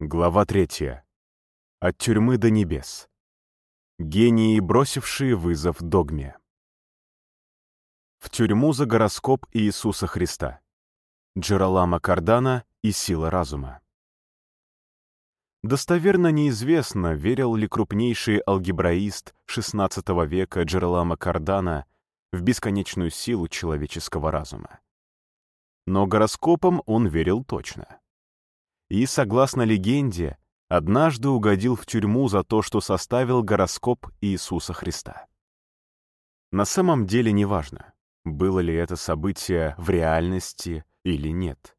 Глава третья. От тюрьмы до небес. Гении, бросившие вызов догме. В тюрьму за гороскоп Иисуса Христа. Джералама Кардана и сила разума. Достоверно неизвестно, верил ли крупнейший алгебраист XVI века Джералама Кардана в бесконечную силу человеческого разума. Но гороскопам он верил точно и, согласно легенде, однажды угодил в тюрьму за то, что составил гороскоп Иисуса Христа. На самом деле неважно, было ли это событие в реальности или нет.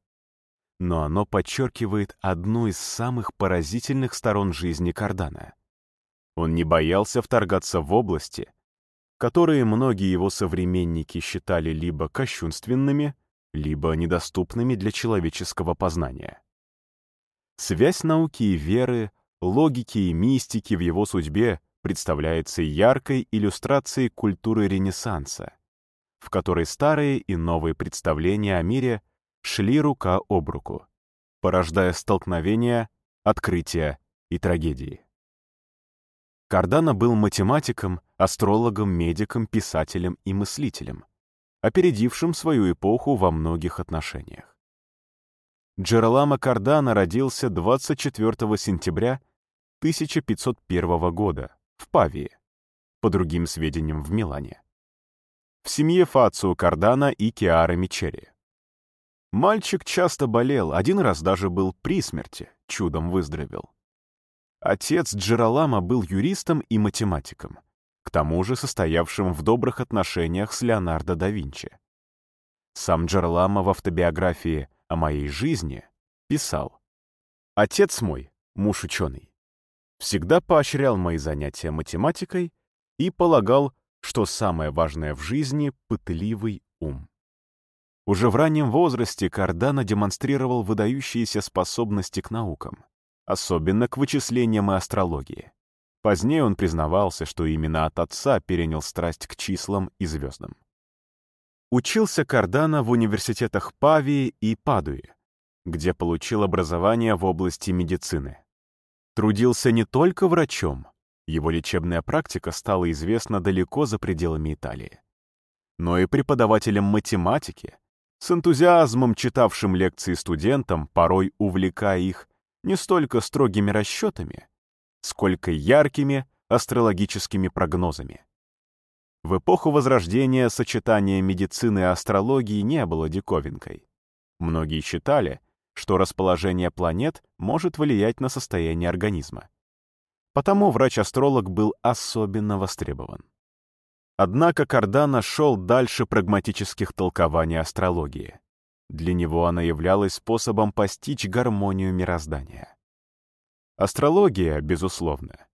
Но оно подчеркивает одну из самых поразительных сторон жизни Кардана. Он не боялся вторгаться в области, которые многие его современники считали либо кощунственными, либо недоступными для человеческого познания. Связь науки и веры, логики и мистики в его судьбе представляется яркой иллюстрацией культуры Ренессанса, в которой старые и новые представления о мире шли рука об руку, порождая столкновения, открытия и трагедии. Кардана был математиком, астрологом, медиком, писателем и мыслителем, опередившим свою эпоху во многих отношениях. Джералама Кардана родился 24 сентября 1501 года в Павии, по другим сведениям в Милане, в семье Фацио Кардана и Киара Мичери. Мальчик часто болел, один раз даже был при смерти, чудом выздоровел. Отец Джералама был юристом и математиком, к тому же состоявшим в добрых отношениях с Леонардо да Винчи. Сам Джералама в автобиографии о моей жизни писал. Отец мой, муж ученый, всегда поощрял мои занятия математикой и полагал, что самое важное в жизни — пытливый ум. Уже в раннем возрасте Кардана демонстрировал выдающиеся способности к наукам, особенно к вычислениям и астрологии. Позднее он признавался, что именно от отца перенял страсть к числам и звездам. Учился Кардана в университетах Павии и Падуи, где получил образование в области медицины. Трудился не только врачом, его лечебная практика стала известна далеко за пределами Италии, но и преподавателем математики, с энтузиазмом читавшим лекции студентам, порой увлекая их не столько строгими расчетами, сколько яркими астрологическими прогнозами. В эпоху Возрождения сочетание медицины и астрологии не было диковинкой. Многие считали, что расположение планет может влиять на состояние организма. Потому врач-астролог был особенно востребован. Однако Кардана шел дальше прагматических толкований астрологии. Для него она являлась способом постичь гармонию мироздания. Астрология, безусловно,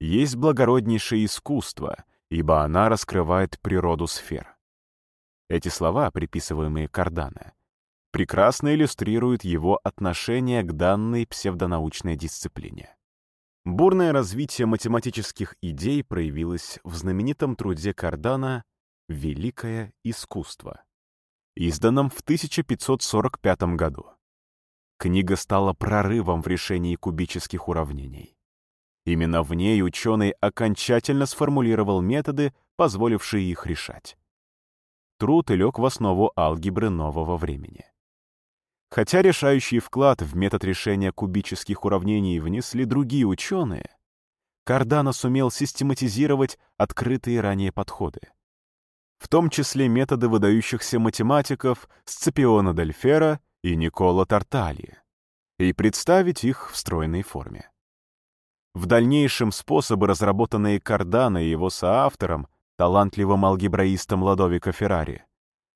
есть благороднейшее искусство — ибо она раскрывает природу сфер. Эти слова, приписываемые Кардана, прекрасно иллюстрируют его отношение к данной псевдонаучной дисциплине. Бурное развитие математических идей проявилось в знаменитом труде Кардана «Великое искусство», изданном в 1545 году. Книга стала прорывом в решении кубических уравнений. Именно в ней ученый окончательно сформулировал методы, позволившие их решать. Труд лег в основу алгебры нового времени. Хотя решающий вклад в метод решения кубических уравнений внесли другие ученые, Кардано сумел систематизировать открытые ранее подходы. В том числе методы выдающихся математиков Сципиона Дельфера и Никола Тартальи, и представить их в стройной форме. В дальнейшем способы, разработанные Кардано и его соавтором, талантливым алгебраистом Ладовико Феррари,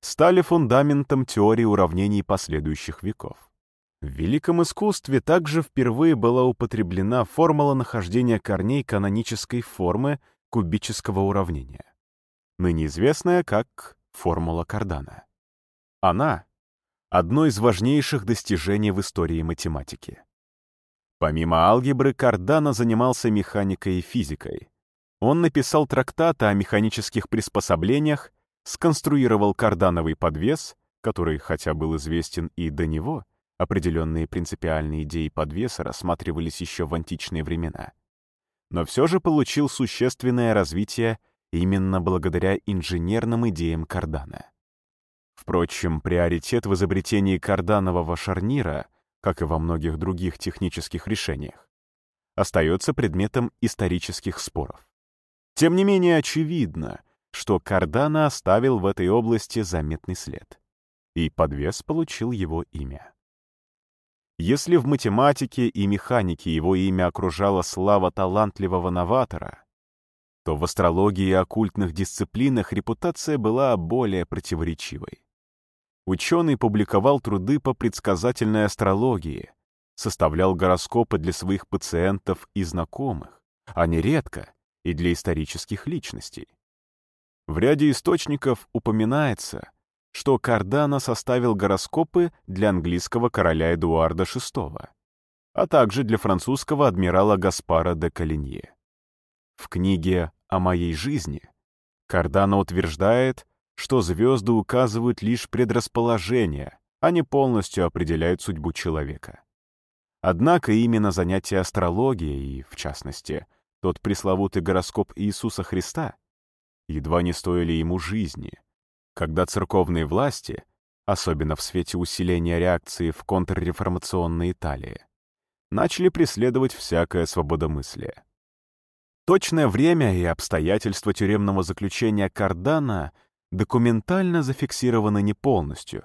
стали фундаментом теории уравнений последующих веков. В великом искусстве также впервые была употреблена формула нахождения корней канонической формы кубического уравнения, ныне известная как формула Кардана. Она — одно из важнейших достижений в истории математики. Помимо алгебры, Кардано занимался механикой и физикой. Он написал трактаты о механических приспособлениях, сконструировал кардановый подвес, который, хотя был известен и до него, определенные принципиальные идеи подвеса рассматривались еще в античные времена, но все же получил существенное развитие именно благодаря инженерным идеям Кардана. Впрочем, приоритет в изобретении карданового шарнира, как и во многих других технических решениях, остается предметом исторических споров. Тем не менее очевидно, что Кардана оставил в этой области заметный след, и подвес получил его имя. Если в математике и механике его имя окружала слава талантливого новатора, то в астрологии и оккультных дисциплинах репутация была более противоречивой. Ученый публиковал труды по предсказательной астрологии, составлял гороскопы для своих пациентов и знакомых, а нередко и для исторических личностей. В ряде источников упоминается, что Кардана составил гороскопы для английского короля Эдуарда VI, а также для французского адмирала Гаспара де Калинье. В книге «О моей жизни» Кардана утверждает, что звезды указывают лишь предрасположение, а не полностью определяют судьбу человека. Однако именно занятие астрологией и, в частности, тот пресловутый гороскоп Иисуса Христа едва не стоили ему жизни, когда церковные власти, особенно в свете усиления реакции в контрреформационной Италии, начали преследовать всякое свободомыслие. Точное время и обстоятельства тюремного заключения Кардана документально зафиксированы не полностью,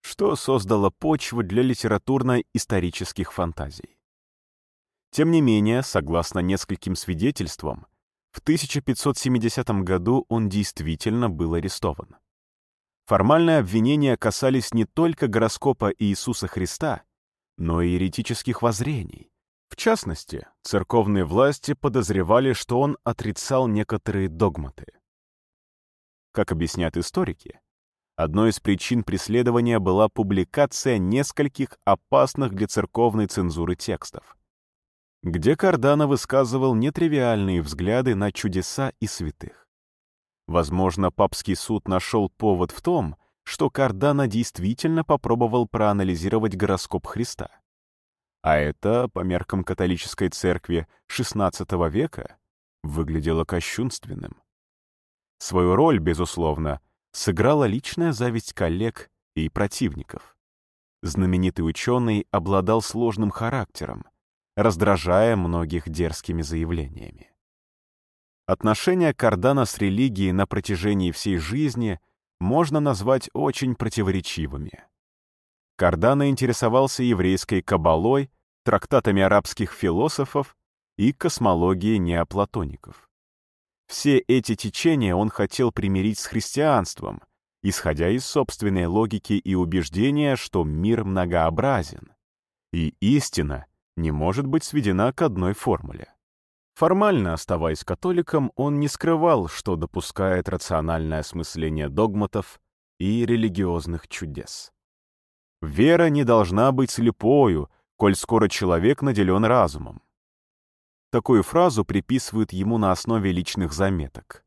что создало почву для литературно-исторических фантазий. Тем не менее, согласно нескольким свидетельствам, в 1570 году он действительно был арестован. Формальные обвинения касались не только гороскопа Иисуса Христа, но и еретических воззрений. В частности, церковные власти подозревали, что он отрицал некоторые догматы. Как объясняют историки, Одной из причин преследования была публикация нескольких опасных для церковной цензуры текстов, где Кардана высказывал нетривиальные взгляды на чудеса и святых. Возможно, папский суд нашел повод в том, что Кардана действительно попробовал проанализировать гороскоп Христа. А это, по меркам католической церкви XVI века, выглядело кощунственным. Свою роль, безусловно, сыграла личная зависть коллег и противников. Знаменитый ученый обладал сложным характером, раздражая многих дерзкими заявлениями. Отношения Кардана с религией на протяжении всей жизни можно назвать очень противоречивыми. Кардана интересовался еврейской кабалой, трактатами арабских философов и космологией неоплатоников. Все эти течения он хотел примирить с христианством, исходя из собственной логики и убеждения, что мир многообразен, и истина не может быть сведена к одной формуле. Формально оставаясь католиком, он не скрывал, что допускает рациональное осмысление догматов и религиозных чудес. Вера не должна быть слепою, коль скоро человек наделен разумом. Такую фразу приписывают ему на основе личных заметок.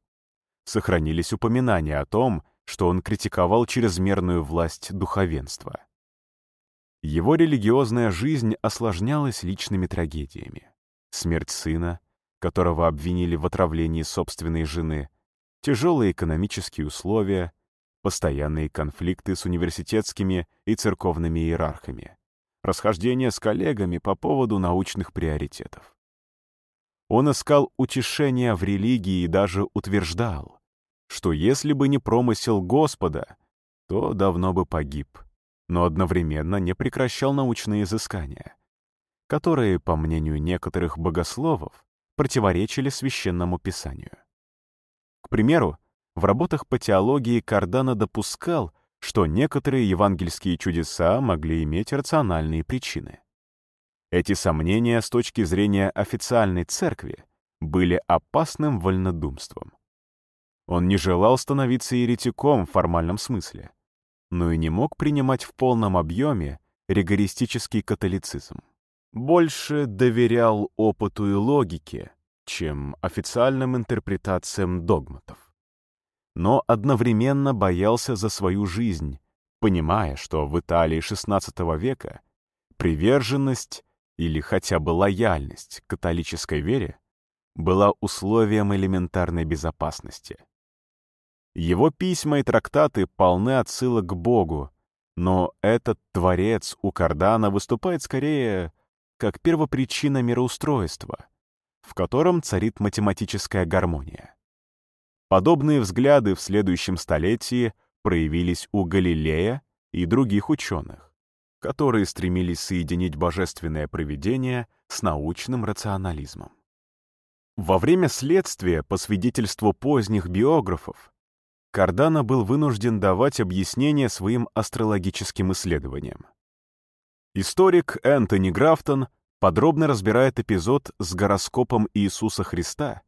Сохранились упоминания о том, что он критиковал чрезмерную власть духовенства. Его религиозная жизнь осложнялась личными трагедиями. Смерть сына, которого обвинили в отравлении собственной жены, тяжелые экономические условия, постоянные конфликты с университетскими и церковными иерархами, расхождения с коллегами по поводу научных приоритетов. Он искал утешения в религии и даже утверждал, что если бы не промысел Господа, то давно бы погиб, но одновременно не прекращал научные изыскания, которые, по мнению некоторых богословов, противоречили священному писанию. К примеру, в работах по теологии Кардана допускал, что некоторые евангельские чудеса могли иметь рациональные причины. Эти сомнения с точки зрения официальной церкви были опасным вольнодумством. Он не желал становиться еретиком в формальном смысле, но и не мог принимать в полном объеме ригористический католицизм. Больше доверял опыту и логике, чем официальным интерпретациям догматов. Но одновременно боялся за свою жизнь, понимая, что в Италии XVI века приверженность или хотя бы лояльность к католической вере была условием элементарной безопасности. Его письма и трактаты полны отсылок к Богу, но этот творец у Кардана выступает скорее как первопричина мироустройства, в котором царит математическая гармония. Подобные взгляды в следующем столетии проявились у Галилея и других ученых, которые стремились соединить божественное провидение с научным рационализмом. Во время следствия, по свидетельству поздних биографов, Кардана был вынужден давать объяснение своим астрологическим исследованиям. Историк Энтони Графтон подробно разбирает эпизод с гороскопом Иисуса Христа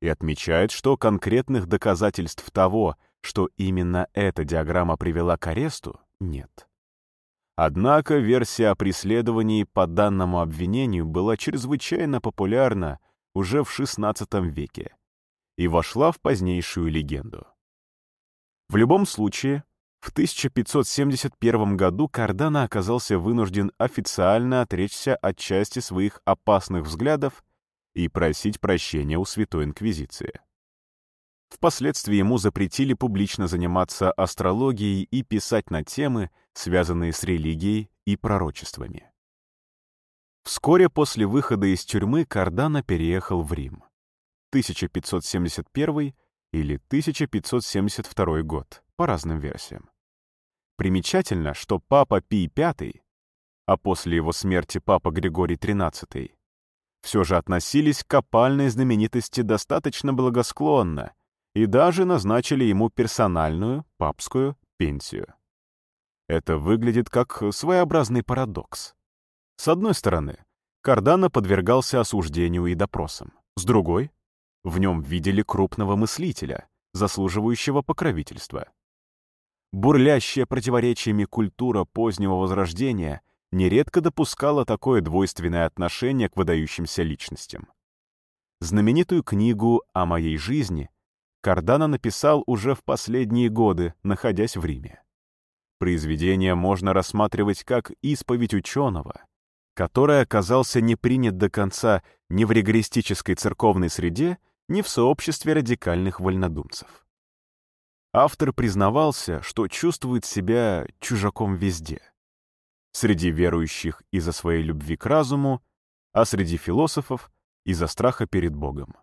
и отмечает, что конкретных доказательств того, что именно эта диаграмма привела к аресту, нет. Однако версия о преследовании по данному обвинению была чрезвычайно популярна уже в XVI веке и вошла в позднейшую легенду. В любом случае, в 1571 году Кардана оказался вынужден официально отречься от части своих опасных взглядов и просить прощения у Святой Инквизиции. Впоследствии ему запретили публично заниматься астрологией и писать на темы, связанные с религией и пророчествами. Вскоре после выхода из тюрьмы Кардана переехал в Рим. 1571 или 1572 год, по разным версиям. Примечательно, что папа Пий V, а после его смерти папа Григорий XIII, все же относились к опальной знаменитости достаточно благосклонно и даже назначили ему персональную папскую пенсию. Это выглядит как своеобразный парадокс. С одной стороны, Кардана подвергался осуждению и допросам. С другой, в нем видели крупного мыслителя, заслуживающего покровительства. Бурлящая противоречиями культура позднего Возрождения нередко допускала такое двойственное отношение к выдающимся личностям. Знаменитую книгу о моей жизни Кардана написал уже в последние годы, находясь в Риме. Произведение можно рассматривать как исповедь ученого, который оказался не принят до конца ни в регористической церковной среде, ни в сообществе радикальных вольнодумцев. Автор признавался, что чувствует себя чужаком везде. Среди верующих из-за своей любви к разуму, а среди философов из-за страха перед Богом.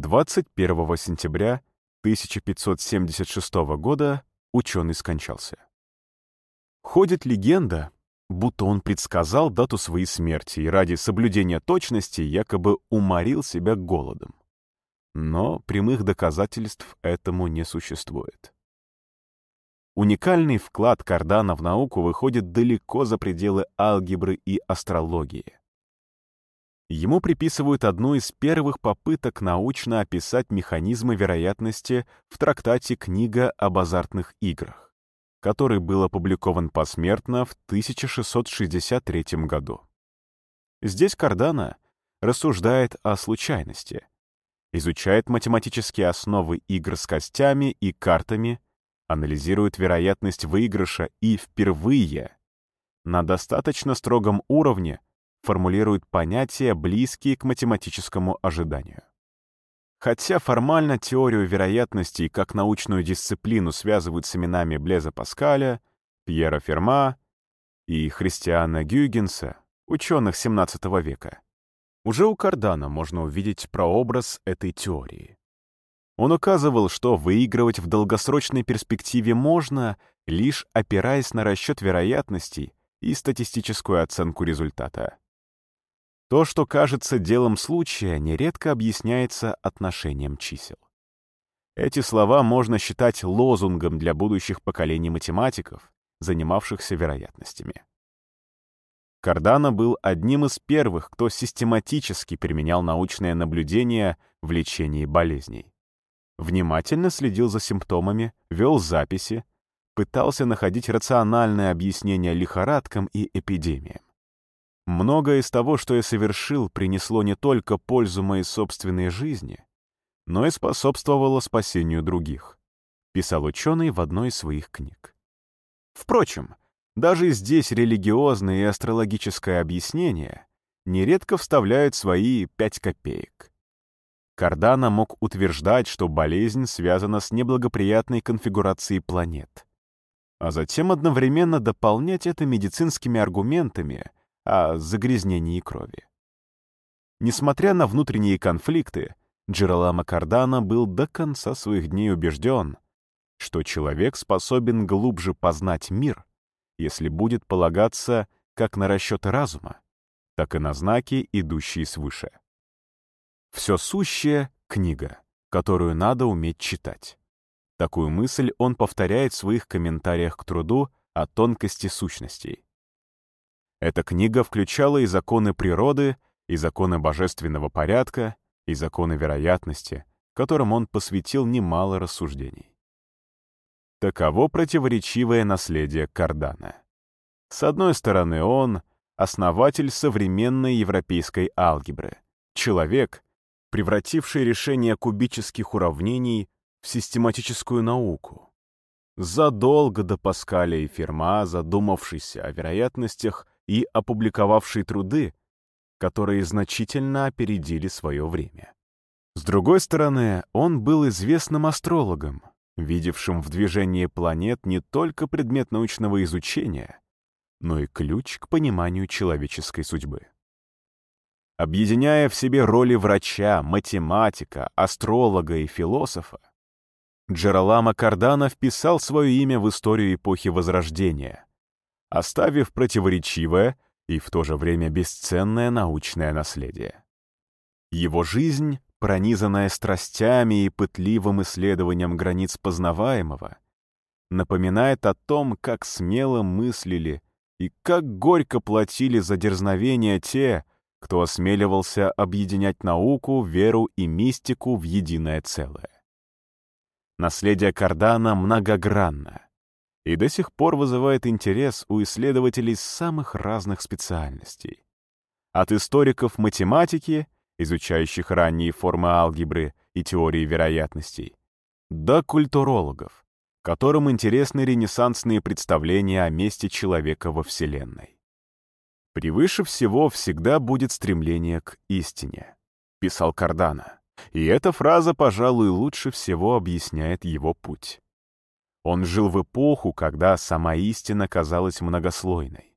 21 сентября 1576 года ученый скончался. Ходит легенда, будто он предсказал дату своей смерти и ради соблюдения точности якобы уморил себя голодом но прямых доказательств этому не существует. Уникальный вклад Кардана в науку выходит далеко за пределы алгебры и астрологии. Ему приписывают одну из первых попыток научно описать механизмы вероятности в трактате «Книга об азартных играх», который был опубликован посмертно в 1663 году. Здесь Кардана рассуждает о случайности, изучает математические основы игр с костями и картами, анализирует вероятность выигрыша и впервые на достаточно строгом уровне формулирует понятия, близкие к математическому ожиданию. Хотя формально теорию вероятностей как научную дисциплину связывают с именами Блеза Паскаля, Пьера Ферма и Христиана Гюйгенса, ученых XVII века, уже у Кардана можно увидеть прообраз этой теории. Он указывал, что выигрывать в долгосрочной перспективе можно, лишь опираясь на расчет вероятностей и статистическую оценку результата. То, что кажется делом случая, нередко объясняется отношением чисел. Эти слова можно считать лозунгом для будущих поколений математиков, занимавшихся вероятностями. Кардано был одним из первых, кто систематически применял научное наблюдение в лечении болезней. Внимательно следил за симптомами, вел записи, пытался находить рациональное объяснение лихорадкам и эпидемиям. Многое из того, что я совершил, принесло не только пользу моей собственной жизни, но и способствовало спасению других, писал ученый в одной из своих книг. Впрочем, даже здесь религиозное и астрологическое объяснение нередко вставляют свои пять копеек. Кардана мог утверждать, что болезнь связана с неблагоприятной конфигурацией планет, а затем одновременно дополнять это медицинскими аргументами о загрязнении крови. Несмотря на внутренние конфликты, Джералама Кардана был до конца своих дней убежден, что человек способен глубже познать мир, если будет полагаться как на расчеты разума, так и на знаки, идущие свыше. Все сущее — книга, которую надо уметь читать. Такую мысль он повторяет в своих комментариях к труду о тонкости сущностей. Эта книга включала и законы природы, и законы божественного порядка, и законы вероятности, которым он посвятил немало рассуждений. Таково противоречивое наследие Кардана. С одной стороны, он — основатель современной европейской алгебры, человек, превративший решение кубических уравнений в систематическую науку. Задолго до Паскаля и Ферма, задумавшийся о вероятностях и опубликовавший труды, которые значительно опередили свое время. С другой стороны, он был известным астрологом, видевшим в движении планет не только предмет научного изучения, но и ключ к пониманию человеческой судьбы. Объединяя в себе роли врача, математика, астролога и философа, Джералама Кардана вписал свое имя в историю эпохи Возрождения, оставив противоречивое и в то же время бесценное научное наследие. Его жизнь, пронизанная страстями и пытливым исследованием границ познаваемого, напоминает о том, как смело мыслили и как горько платили за дерзновение те, кто осмеливался объединять науку, веру и мистику в единое целое. Наследие Кардана многогранно и до сих пор вызывает интерес у исследователей самых разных специальностей. От историков математики, изучающих ранние формы алгебры и теории вероятностей, до культурологов, которым интересны ренессансные представления о месте человека во Вселенной. «Превыше всего всегда будет стремление к истине», — писал Кардана. И эта фраза, пожалуй, лучше всего объясняет его путь. Он жил в эпоху, когда сама истина казалась многослойной,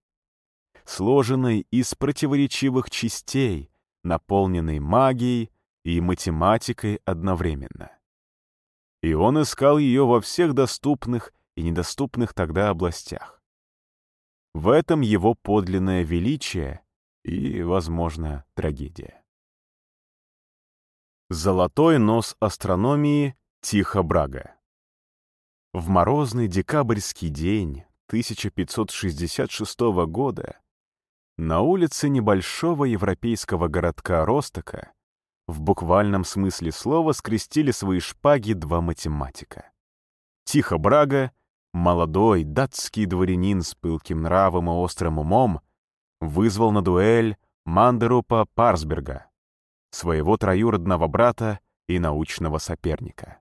сложенной из противоречивых частей, наполненной магией и математикой одновременно. И он искал ее во всех доступных и недоступных тогда областях. В этом его подлинное величие и, возможно, трагедия. Золотой нос астрономии Тихо Брага. В морозный декабрьский день 1566 года на улице небольшого европейского городка Ростока в буквальном смысле слова скрестили свои шпаги два математика. Тихо Брага молодой датский дворянин с пылким нравом и острым умом вызвал на дуэль Мандерупа Парсберга, своего троюродного брата и научного соперника.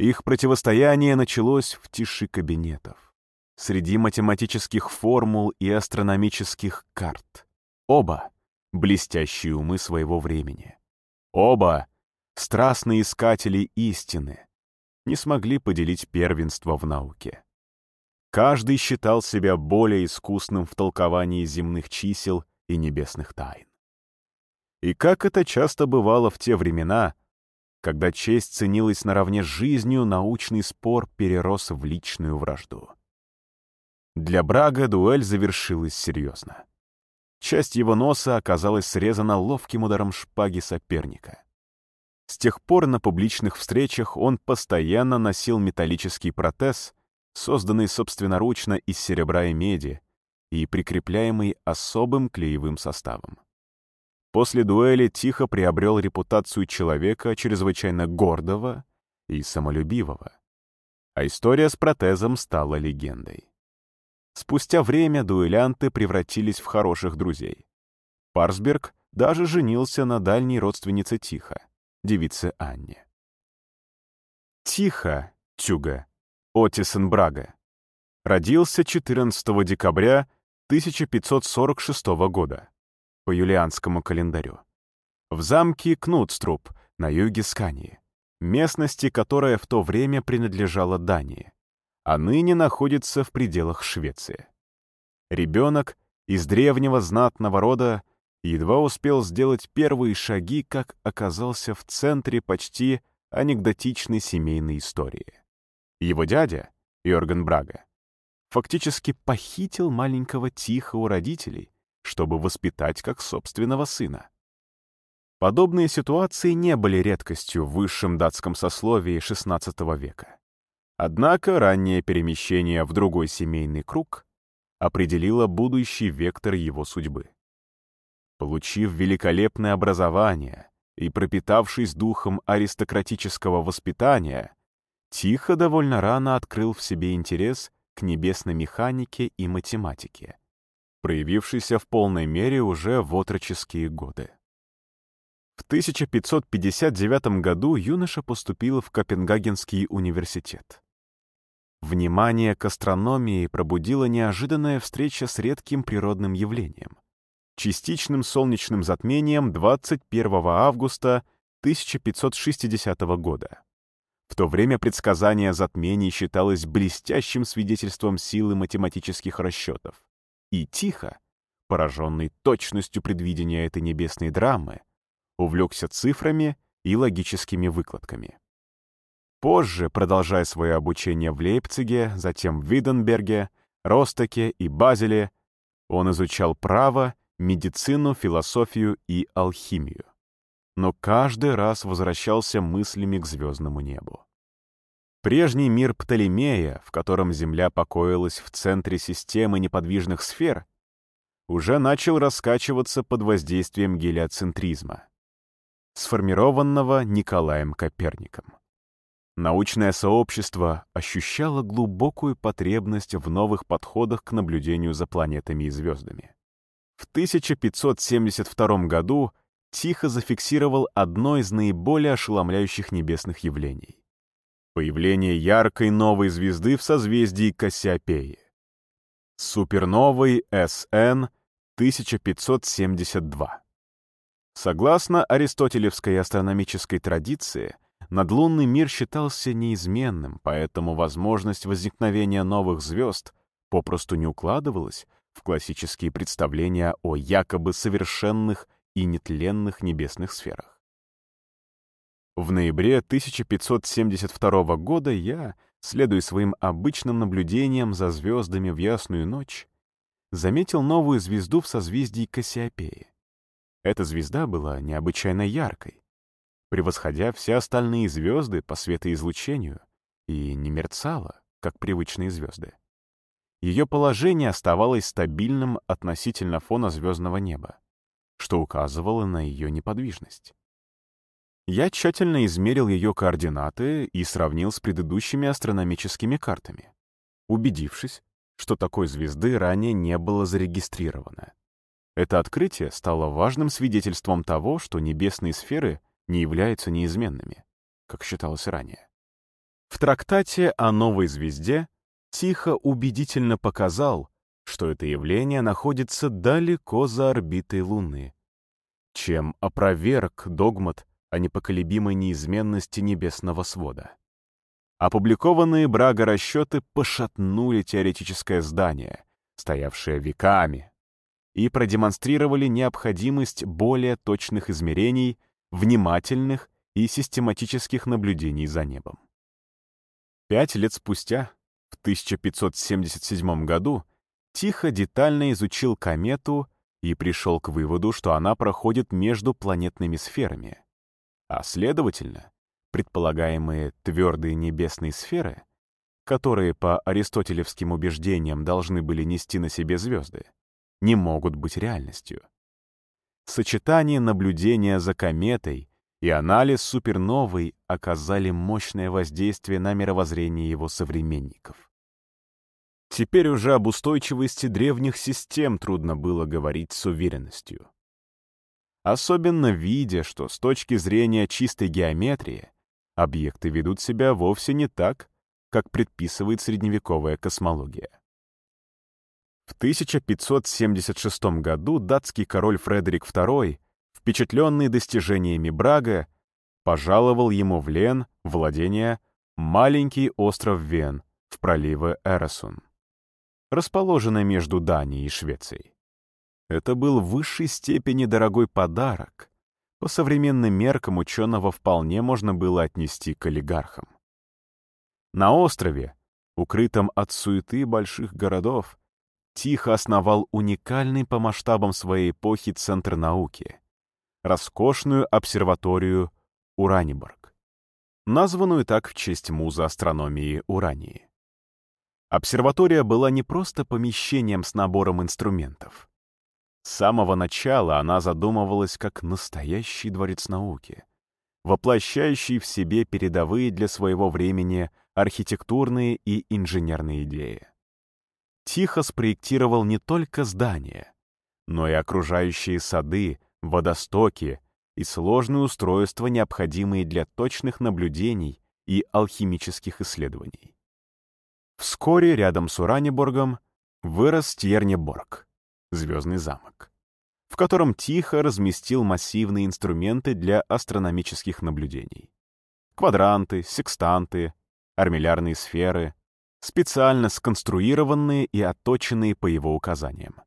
Их противостояние началось в тиши кабинетов, среди математических формул и астрономических карт. Оба — блестящие умы своего времени. Оба — страстные искатели истины — не смогли поделить первенство в науке. Каждый считал себя более искусным в толковании земных чисел и небесных тайн. И как это часто бывало в те времена, когда честь ценилась наравне с жизнью, научный спор перерос в личную вражду. Для Брага дуэль завершилась серьезно. Часть его носа оказалась срезана ловким ударом шпаги соперника. С тех пор на публичных встречах он постоянно носил металлический протез, созданный собственноручно из серебра и меди и прикрепляемый особым клеевым составом. После дуэли тихо приобрел репутацию человека чрезвычайно гордого и самолюбивого. А история с протезом стала легендой. Спустя время дуэлянты превратились в хороших друзей. Парсберг даже женился на дальней родственнице Тихо девице Анне. Тихо, Тюга, Отисен Брага. родился 14 декабря 1546 года по юлианскому календарю в замке Кнутструб на юге Скании, местности, которая в то время принадлежала Дании, а ныне находится в пределах Швеции. Ребенок из древнего знатного рода едва успел сделать первые шаги, как оказался в центре почти анекдотичной семейной истории. Его дядя, Йорген Брага, фактически похитил маленького Тиха у родителей, чтобы воспитать как собственного сына. Подобные ситуации не были редкостью в высшем датском сословии XVI века. Однако раннее перемещение в другой семейный круг определило будущий вектор его судьбы. Получив великолепное образование и пропитавшись духом аристократического воспитания, Тихо довольно рано открыл в себе интерес к небесной механике и математике, проявившийся в полной мере уже в отроческие годы. В 1559 году юноша поступил в Копенгагенский университет. Внимание к астрономии пробудила неожиданная встреча с редким природным явлением — частичным солнечным затмением 21 августа 1560 года. В то время предсказание затмений считалось блестящим свидетельством силы математических расчетов. И тихо, пораженный точностью предвидения этой небесной драмы, увлекся цифрами и логическими выкладками. Позже, продолжая свое обучение в Лейпциге, затем в Виденберге, Ростоке и Базеле, он изучал право, медицину, философию и алхимию но каждый раз возвращался мыслями к звездному небу. Прежний мир Птолемея, в котором Земля покоилась в центре системы неподвижных сфер, уже начал раскачиваться под воздействием гелиоцентризма, сформированного Николаем Коперником. Научное сообщество ощущало глубокую потребность в новых подходах к наблюдению за планетами и звездами. В 1572 году тихо зафиксировал одно из наиболее ошеломляющих небесных явлений — появление яркой новой звезды в созвездии Кассиопеи. Суперновой СН 1572. Согласно аристотелевской астрономической традиции, надлунный мир считался неизменным, поэтому возможность возникновения новых звезд попросту не укладывалась в классические представления о якобы совершенных и нетленных небесных сферах. В ноябре 1572 года я, следуя своим обычным наблюдениям за звездами в ясную ночь, заметил новую звезду в созвездии Кассиопеи. Эта звезда была необычайно яркой, превосходя все остальные звезды по светоизлучению, и не мерцала, как привычные звезды. Ее положение оставалось стабильным относительно фона звездного неба что указывало на ее неподвижность. Я тщательно измерил ее координаты и сравнил с предыдущими астрономическими картами, убедившись, что такой звезды ранее не было зарегистрировано. Это открытие стало важным свидетельством того, что небесные сферы не являются неизменными, как считалось ранее. В трактате о новой звезде Тихо убедительно показал, что это явление находится далеко за орбитой Луны, чем опроверг догмат о непоколебимой неизменности небесного свода. Опубликованные Брага расчеты пошатнули теоретическое здание, стоявшее веками, и продемонстрировали необходимость более точных измерений, внимательных и систематических наблюдений за небом. Пять лет спустя, в 1577 году, Тихо детально изучил комету и пришел к выводу, что она проходит между планетными сферами. А следовательно, предполагаемые твердые небесные сферы, которые по аристотелевским убеждениям должны были нести на себе звезды, не могут быть реальностью. Сочетание наблюдения за кометой и анализ суперновой оказали мощное воздействие на мировоззрение его современников. Теперь уже об устойчивости древних систем трудно было говорить с уверенностью. Особенно видя, что с точки зрения чистой геометрии объекты ведут себя вовсе не так, как предписывает средневековая космология. В 1576 году датский король Фредерик II, впечатленный достижениями Брага, пожаловал ему в Лен, владение, маленький остров Вен в проливе Эресун, расположенный между Данией и Швецией. Это был в высшей степени дорогой подарок. По современным меркам ученого вполне можно было отнести к олигархам. На острове, укрытом от суеты больших городов, тихо основал уникальный по масштабам своей эпохи Центр науки — роскошную обсерваторию Ураниборг, названную так в честь муза астрономии Урании. Обсерватория была не просто помещением с набором инструментов. С самого начала она задумывалась как настоящий дворец науки, воплощающий в себе передовые для своего времени архитектурные и инженерные идеи. Тихо спроектировал не только здания, но и окружающие сады, водостоки и сложные устройства, необходимые для точных наблюдений и алхимических исследований. Вскоре рядом с Уранеборгом вырос Тьернеборг, звездный замок, в котором тихо разместил массивные инструменты для астрономических наблюдений. Квадранты, секстанты, армиллярные сферы, специально сконструированные и отточенные по его указаниям.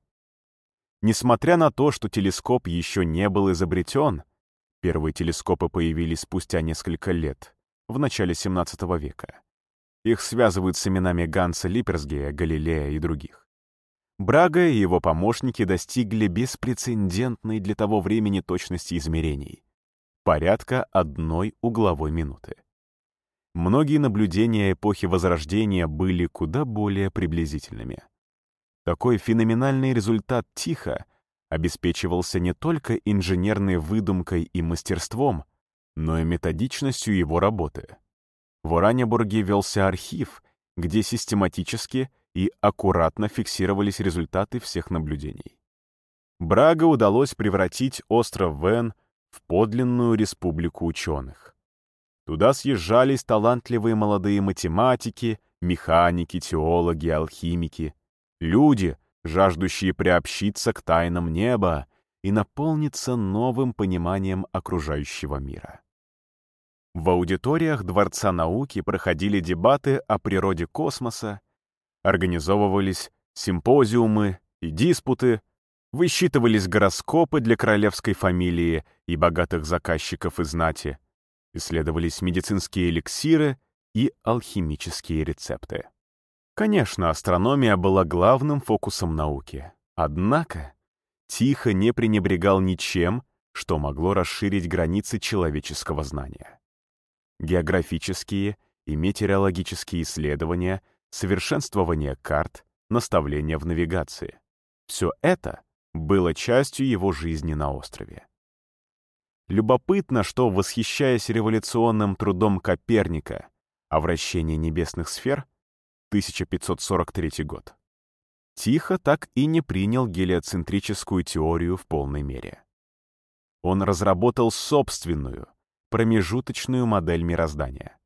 Несмотря на то, что телескоп еще не был изобретен, Первые телескопы появились спустя несколько лет, в начале 17 века. Их связывают с именами Ганса Липерсгея, Галилея и других. Брага и его помощники достигли беспрецедентной для того времени точности измерений — порядка одной угловой минуты. Многие наблюдения эпохи Возрождения были куда более приблизительными. Такой феноменальный результат тихо обеспечивался не только инженерной выдумкой и мастерством, но и методичностью его работы. В Оранебурге велся архив, где систематически и аккуратно фиксировались результаты всех наблюдений. Брага удалось превратить остров Вен в подлинную республику ученых. Туда съезжались талантливые молодые математики, механики, теологи, алхимики, люди, жаждущие приобщиться к тайнам неба и наполниться новым пониманием окружающего мира. В аудиториях Дворца науки проходили дебаты о природе космоса, организовывались симпозиумы и диспуты, высчитывались гороскопы для королевской фамилии и богатых заказчиков и знати, исследовались медицинские эликсиры и алхимические рецепты. Конечно, астрономия была главным фокусом науки. Однако Тихо не пренебрегал ничем, что могло расширить границы человеческого знания. Географические и метеорологические исследования, совершенствование карт, наставления в навигации. Все это было частью его жизни на острове. Любопытно, что, восхищаясь революционным трудом Коперника о вращении небесных сфер, 1543 год. Тихо так и не принял гелиоцентрическую теорию в полной мере. Он разработал собственную, промежуточную модель мироздания.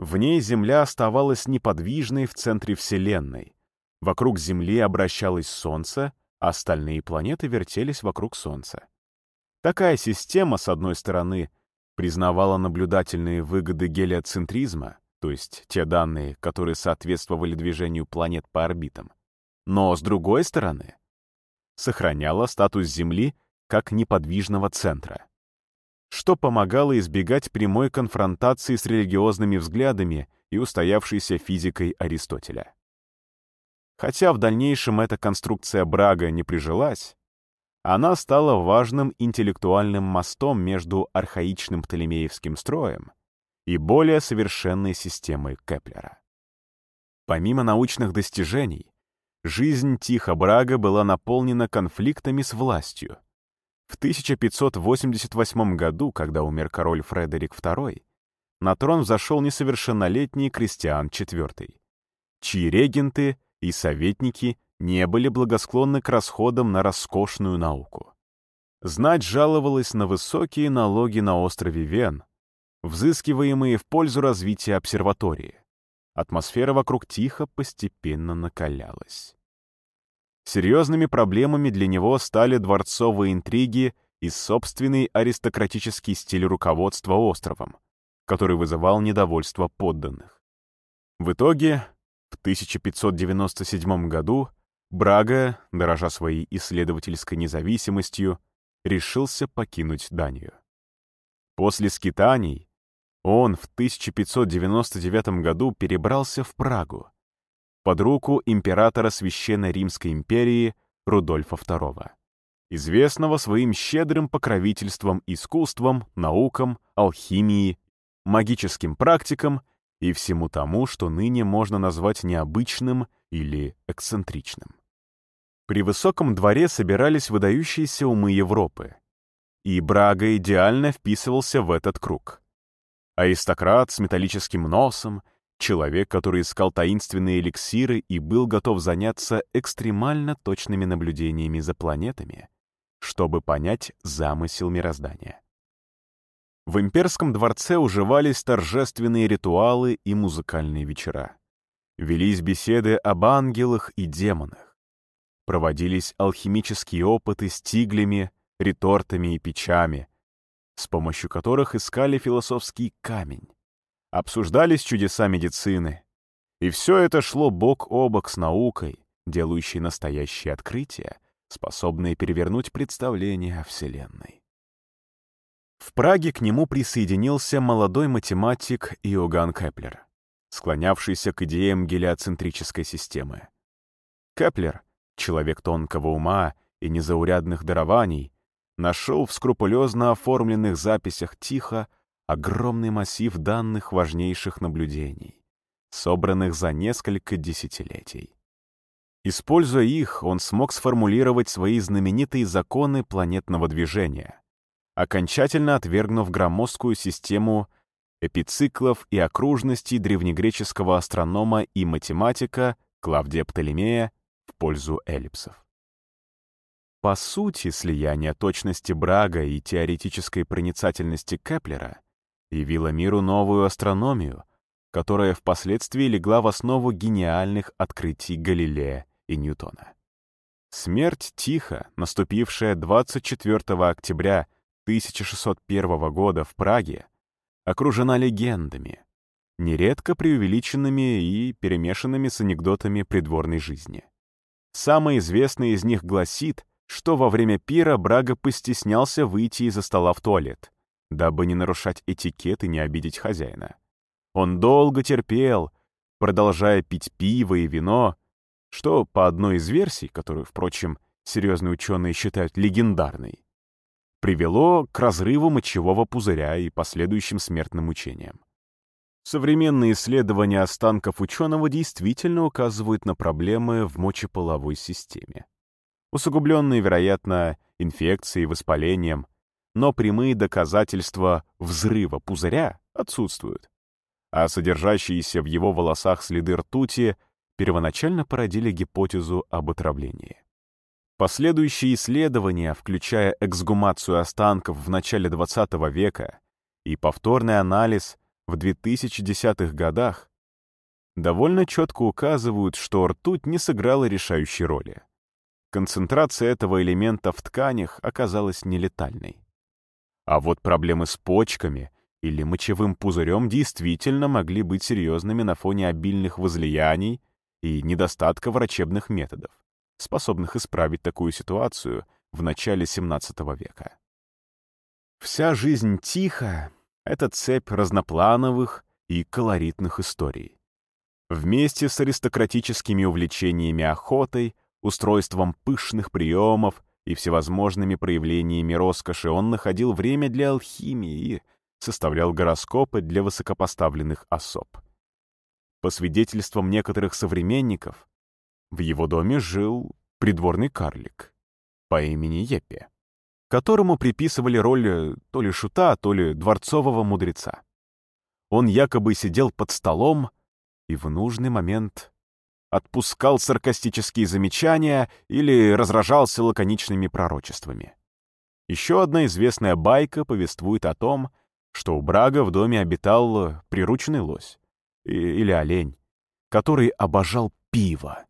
В ней Земля оставалась неподвижной в центре Вселенной. Вокруг Земли обращалось Солнце, а остальные планеты вертелись вокруг Солнца. Такая система, с одной стороны, признавала наблюдательные выгоды гелиоцентризма, то есть те данные, которые соответствовали движению планет по орбитам. Но, с другой стороны, сохраняла статус Земли как неподвижного центра, что помогало избегать прямой конфронтации с религиозными взглядами и устоявшейся физикой Аристотеля. Хотя в дальнейшем эта конструкция Брага не прижилась, она стала важным интеллектуальным мостом между архаичным птолемеевским строем и более совершенной системой Кеплера. Помимо научных достижений, жизнь Тихо Брага была наполнена конфликтами с властью. В 1588 году, когда умер король Фредерик II, на трон взошел несовершеннолетний Кристиан IV, чьи регенты и советники не были благосклонны к расходам на роскошную науку. Знать жаловалась на высокие налоги на острове Вен, взыскиваемые в пользу развития обсерватории, атмосфера вокруг тихо постепенно накалялась. Серьезными проблемами для него стали дворцовые интриги и собственный аристократический стиль руководства островом, который вызывал недовольство подданных. В итоге, в 1597 году Брага, дорожа своей исследовательской независимостью, решился покинуть Данию. После скитаний он в 1599 году перебрался в Прагу под руку императора Священной Римской империи Рудольфа II, известного своим щедрым покровительством искусством, наукам, алхимии, магическим практикам и всему тому, что ныне можно назвать необычным или эксцентричным. При высоком дворе собирались выдающиеся умы Европы, и Брага идеально вписывался в этот круг. Аристократ с металлическим носом, человек, который искал таинственные эликсиры и был готов заняться экстремально точными наблюдениями за планетами, чтобы понять замысел мироздания. В имперском дворце уживались торжественные ритуалы и музыкальные вечера. Велись беседы об ангелах и демонах. Проводились алхимические опыты с тиглями, ретортами и печами, с помощью которых искали философский камень. Обсуждались чудеса медицины. И все это шло бок о бок с наукой, делающей настоящие открытия, способные перевернуть представление о Вселенной. В Праге к нему присоединился молодой математик Иоганн Кеплер, склонявшийся к идеям гелиоцентрической системы. Кеплер, человек тонкого ума и незаурядных дарований, нашел в скрупулезно оформленных записях Тихо огромный массив данных важнейших наблюдений, собранных за несколько десятилетий. Используя их, он смог сформулировать свои знаменитые законы планетного движения, окончательно отвергнув громоздкую систему эпициклов и окружностей древнегреческого астронома и математика Клавдия Птолемея в пользу эллипсов. По сути, слияние точности Брага и теоретической проницательности Кеплера явило миру новую астрономию, которая впоследствии легла в основу гениальных открытий Галилея и Ньютона. Смерть Тихо, наступившая 24 октября 1601 года в Праге, окружена легендами, нередко преувеличенными и перемешанными с анекдотами придворной жизни. Самый известный из них гласит, что во время пира Брага постеснялся выйти из-за стола в туалет, дабы не нарушать этикет и не обидеть хозяина. Он долго терпел, продолжая пить пиво и вино, что, по одной из версий, которую, впрочем, серьезные ученые считают легендарной, привело к разрыву мочевого пузыря и последующим смертным мучениям. Современные исследования останков ученого действительно указывают на проблемы в мочеполовой системе усугубленные, вероятно, инфекцией, воспалением, но прямые доказательства взрыва пузыря отсутствуют, а содержащиеся в его волосах следы ртути первоначально породили гипотезу об отравлении. Последующие исследования, включая эксгумацию останков в начале XX века и повторный анализ в 2010-х годах, довольно четко указывают, что ртуть не сыграла решающей роли концентрация этого элемента в тканях оказалась нелетальной. А вот проблемы с почками или мочевым пузырем действительно могли быть серьезными на фоне обильных возлияний и недостатка врачебных методов, способных исправить такую ситуацию в начале XVII века. Вся жизнь тихо — это цепь разноплановых и колоритных историй. Вместе с аристократическими увлечениями охотой, устройством пышных приемов и всевозможными проявлениями роскоши он находил время для алхимии и составлял гороскопы для высокопоставленных особ. По свидетельствам некоторых современников, в его доме жил придворный карлик по имени Еппе, которому приписывали роль то ли шута, то ли дворцового мудреца. Он якобы сидел под столом и в нужный момент отпускал саркастические замечания или разражался лаконичными пророчествами. Еще одна известная байка повествует о том, что у Брага в доме обитал прирученный лось или олень, который обожал пиво.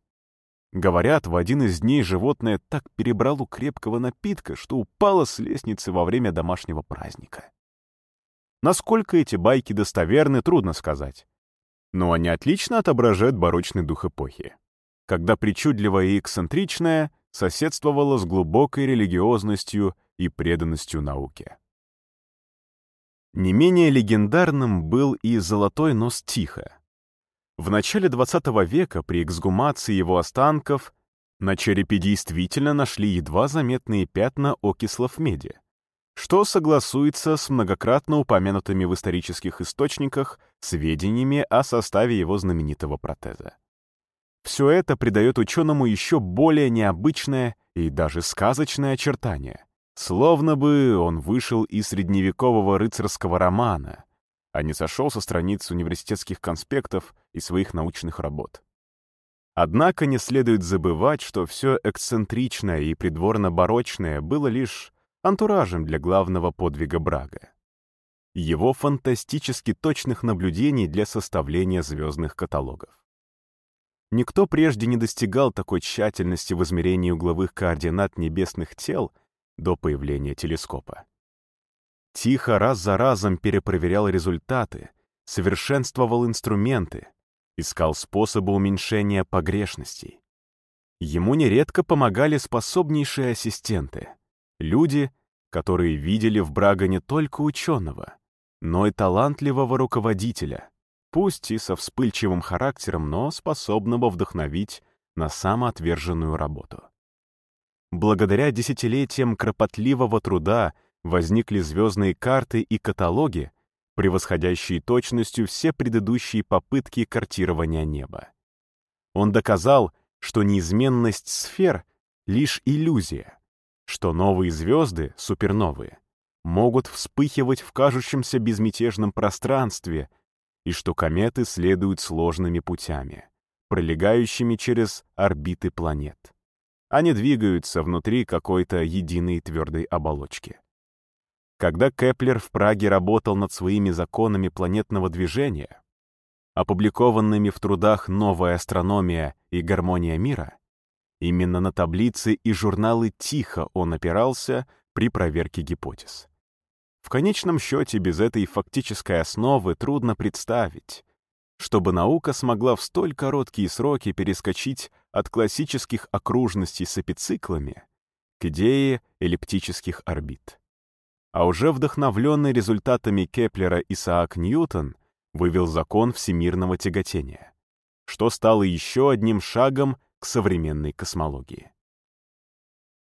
Говорят, в один из дней животное так перебрало крепкого напитка, что упало с лестницы во время домашнего праздника. Насколько эти байки достоверны, трудно сказать. Но они отлично отображают барочный дух эпохи, когда причудливое и эксцентричное соседствовало с глубокой религиозностью и преданностью науке. Не менее легендарным был и золотой нос Тихо. В начале XX века при эксгумации его останков на черепе действительно нашли едва заметные пятна окислов меди, что согласуется с многократно упомянутыми в исторических источниках сведениями о составе его знаменитого протеза. Все это придает ученому еще более необычное и даже сказочное очертание — Словно бы он вышел из средневекового рыцарского романа, а не сошел со страниц университетских конспектов и своих научных работ. Однако не следует забывать, что все эксцентричное и придворно-барочное было лишь антуражем для главного подвига Брага. Его фантастически точных наблюдений для составления звездных каталогов. Никто прежде не достигал такой тщательности в измерении угловых координат небесных тел, до появления телескопа. Тихо раз за разом перепроверял результаты, совершенствовал инструменты, искал способы уменьшения погрешностей. Ему нередко помогали способнейшие ассистенты, люди, которые видели в Брага не только ученого, но и талантливого руководителя, пусть и со вспыльчивым характером, но способного вдохновить на самоотверженную работу. Благодаря десятилетиям кропотливого труда возникли звездные карты и каталоги, превосходящие точностью все предыдущие попытки картирования неба. Он доказал, что неизменность сфер — лишь иллюзия, что новые звезды, суперновые, могут вспыхивать в кажущемся безмятежном пространстве и что кометы следуют сложными путями, пролегающими через орбиты планет. Они двигаются внутри какой-то единой твердой оболочки. Когда Кеплер в Праге работал над своими законами планетного движения, опубликованными в трудах «Новая астрономия» и «Гармония мира», именно на таблицы и журналы Тихо он опирался при проверке гипотез. В конечном счете, без этой фактической основы трудно представить, чтобы наука смогла в столь короткие сроки перескочить от классических окружностей с эпициклами к идее эллиптических орбит. А уже вдохновленный результатами Кеплера Исаак Ньютон вывел закон всемирного тяготения, что стало еще одним шагом к современной космологии.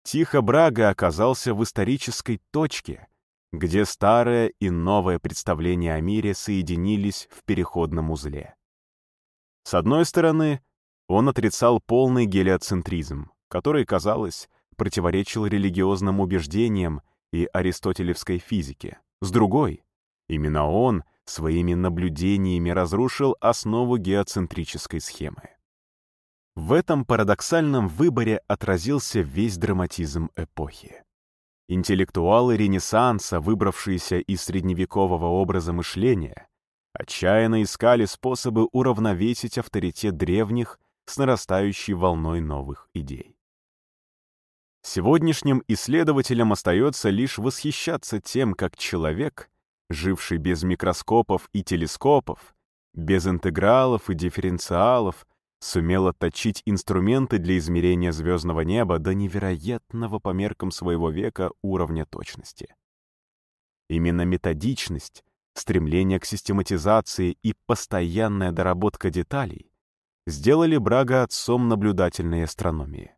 Тихо Брага оказался в исторической точке, где старое и новое представление о мире соединились в переходном узле. С одной стороны, он отрицал полный гелиоцентризм, который, казалось, противоречил религиозным убеждениям и аристотелевской физике. С другой, именно он своими наблюдениями разрушил основу геоцентрической схемы. В этом парадоксальном выборе отразился весь драматизм эпохи. Интеллектуалы Ренессанса, выбравшиеся из средневекового образа мышления, отчаянно искали способы уравновесить авторитет древних с нарастающей волной новых идей. Сегодняшним исследователям остается лишь восхищаться тем, как человек, живший без микроскопов и телескопов, без интегралов и дифференциалов, сумел отточить инструменты для измерения звездного неба до невероятного по меркам своего века уровня точности. Именно методичность, стремление к систематизации и постоянная доработка деталей сделали Брага отцом наблюдательной астрономии.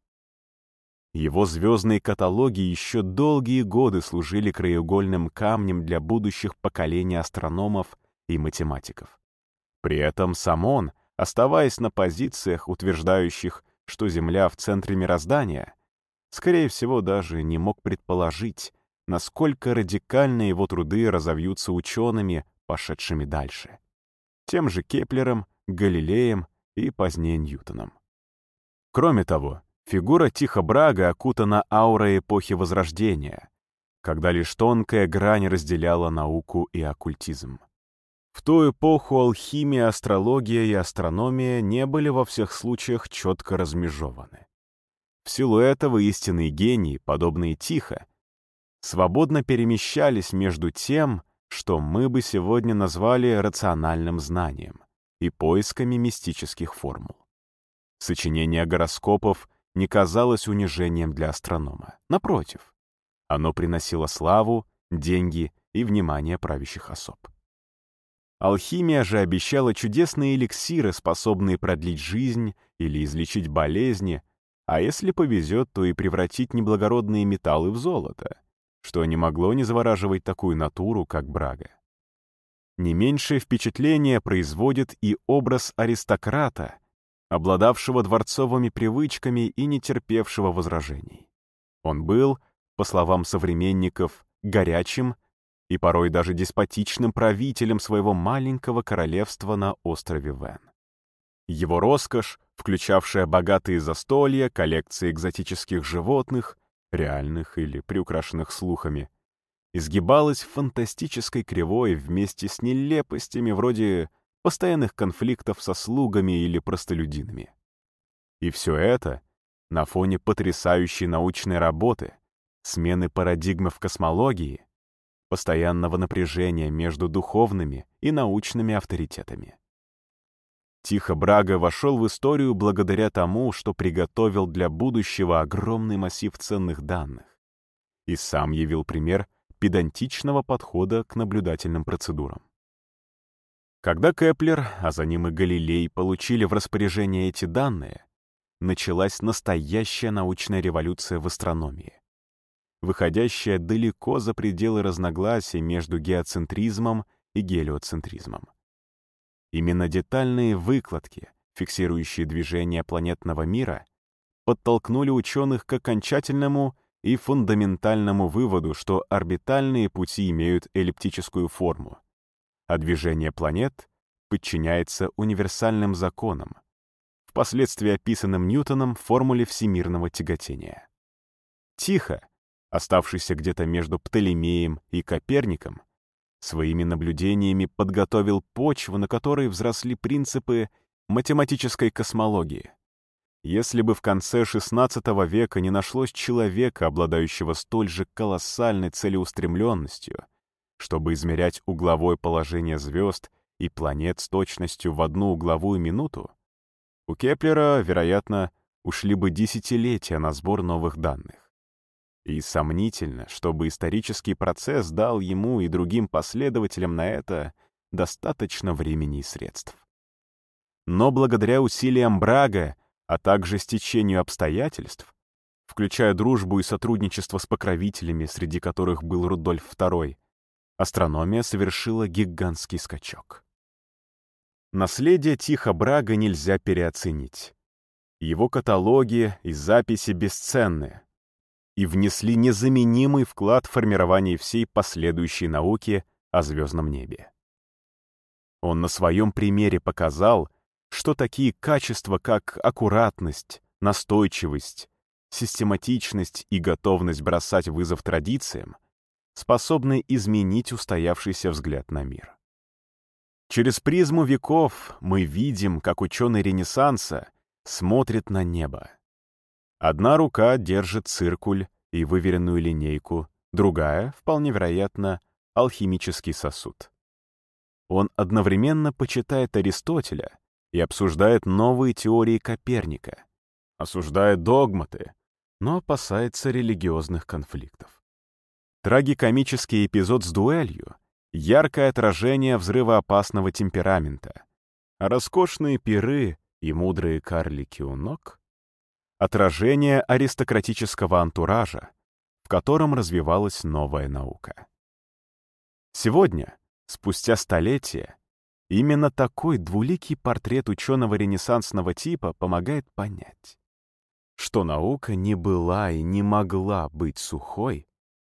Его звездные каталоги еще долгие годы служили краеугольным камнем для будущих поколений астрономов и математиков. При этом сам он — оставаясь на позициях, утверждающих, что Земля в центре мироздания, скорее всего, даже не мог предположить, насколько радикально его труды разовьются учеными, пошедшими дальше. Тем же Кеплером, Галилеем и позднее Ньютоном. Кроме того, фигура Тихо Брага окутана аурой эпохи Возрождения, когда лишь тонкая грань разделяла науку и оккультизм. В ту эпоху алхимия, астрология и астрономия не были во всех случаях четко размежованы. В силу этого истинные гении, подобные Тихо, свободно перемещались между тем, что мы бы сегодня назвали рациональным знанием, и поисками мистических формул. Сочинение гороскопов не казалось унижением для астронома. Напротив, оно приносило славу, деньги и внимание правящих особ. Алхимия же обещала чудесные эликсиры, способные продлить жизнь или излечить болезни, а если повезет, то и превратить неблагородные металлы в золото, что не могло не завораживать такую натуру, как брага. Не меньшее впечатление производит и образ аристократа, обладавшего дворцовыми привычками и не терпевшего возражений. Он был, по словам современников, горячим и порой даже деспотичным правителем своего маленького королевства на острове Вен. Его роскошь, включавшая богатые застолья, коллекции экзотических животных, реальных или приукрашенных слухами, изгибалась фантастической кривой вместе с нелепостями вроде постоянных конфликтов со слугами или простолюдинами. И все это на фоне потрясающей научной работы, смены парадигмы в космологии, постоянного напряжения между духовными и научными авторитетами. Тихо Брага вошел в историю благодаря тому, что приготовил для будущего огромный массив ценных данных и сам явил пример педантичного подхода к наблюдательным процедурам. Когда Кеплер, а за ним и Галилей, получили в распоряжение эти данные, началась настоящая научная революция в астрономии выходящая далеко за пределы разногласий между геоцентризмом и гелиоцентризмом. Именно детальные выкладки, фиксирующие движение планетного мира, подтолкнули ученых к окончательному и фундаментальному выводу, что орбитальные пути имеют эллиптическую форму, а движение планет подчиняется универсальным законам, впоследствии описанным Ньютоном в формуле всемирного тяготения. Тихо, оставшийся где-то между Птолемеем и Коперником, своими наблюдениями подготовил почву, на которой взросли принципы математической космологии. Если бы в конце XVI века не нашлось человека, обладающего столь же колоссальной целеустремленностью, чтобы измерять угловое положение звезд и планет с точностью в одну угловую минуту, у Кеплера, вероятно, ушли бы десятилетия на сбор новых данных. И сомнительно, чтобы исторический процесс дал ему и другим последователям на это достаточно времени и средств. Но благодаря усилиям Брага, а также стечению обстоятельств, включая дружбу и сотрудничество с покровителями, среди которых был Рудольф II, астрономия совершила гигантский скачок. Наследие Тихо Брага нельзя переоценить. Его каталоги и записи бесценны, и внесли незаменимый вклад в формирование всей последующей науки о звездном небе. Он на своем примере показал, что такие качества, как аккуратность, настойчивость, систематичность и готовность бросать вызов традициям, способны изменить устоявшийся взгляд на мир. Через призму веков мы видим, как ученый Ренессанса смотрит на небо. Одна рука держит циркуль и выверенную линейку, другая, вполне вероятно, алхимический сосуд. Он одновременно почитает Аристотеля и обсуждает новые теории Коперника, осуждает догматы, но опасается религиозных конфликтов. Трагикомический эпизод с дуэлью — яркое отражение взрывоопасного темперамента, а роскошные пиры и мудрые карлики у ног отражение аристократического антуража, в котором развивалась новая наука. Сегодня, спустя столетия, именно такой двуликий портрет ученого ренессансного типа помогает понять, что наука не была и не могла быть сухой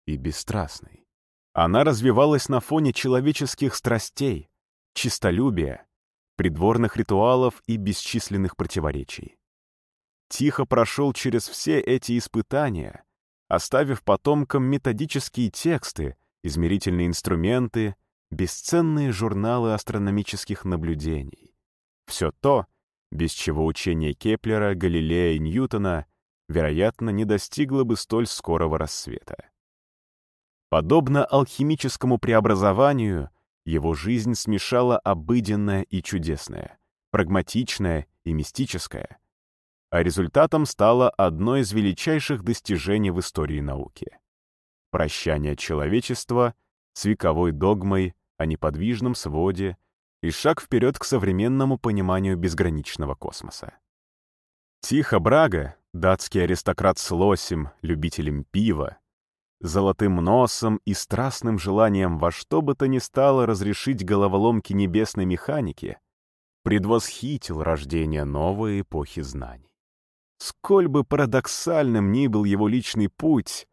и бесстрастной. Она развивалась на фоне человеческих страстей, чистолюбия, придворных ритуалов и бесчисленных противоречий тихо прошел через все эти испытания, оставив потомкам методические тексты, измерительные инструменты, бесценные журналы астрономических наблюдений. Все то, без чего учение Кеплера, Галилея и Ньютона, вероятно, не достигло бы столь скорого рассвета. Подобно алхимическому преобразованию, его жизнь смешала обыденное и чудесное, прагматичное и мистическое, а результатом стало одно из величайших достижений в истории науки — прощание человечества с вековой догмой о неподвижном своде и шаг вперед к современному пониманию безграничного космоса. Тихо Брага, датский аристократ с лосем, любителем пива, золотым носом и страстным желанием во что бы то ни стало разрешить головоломки небесной механики, предвосхитил рождение новой эпохи знаний. Сколь бы парадоксальным ни был его личный путь,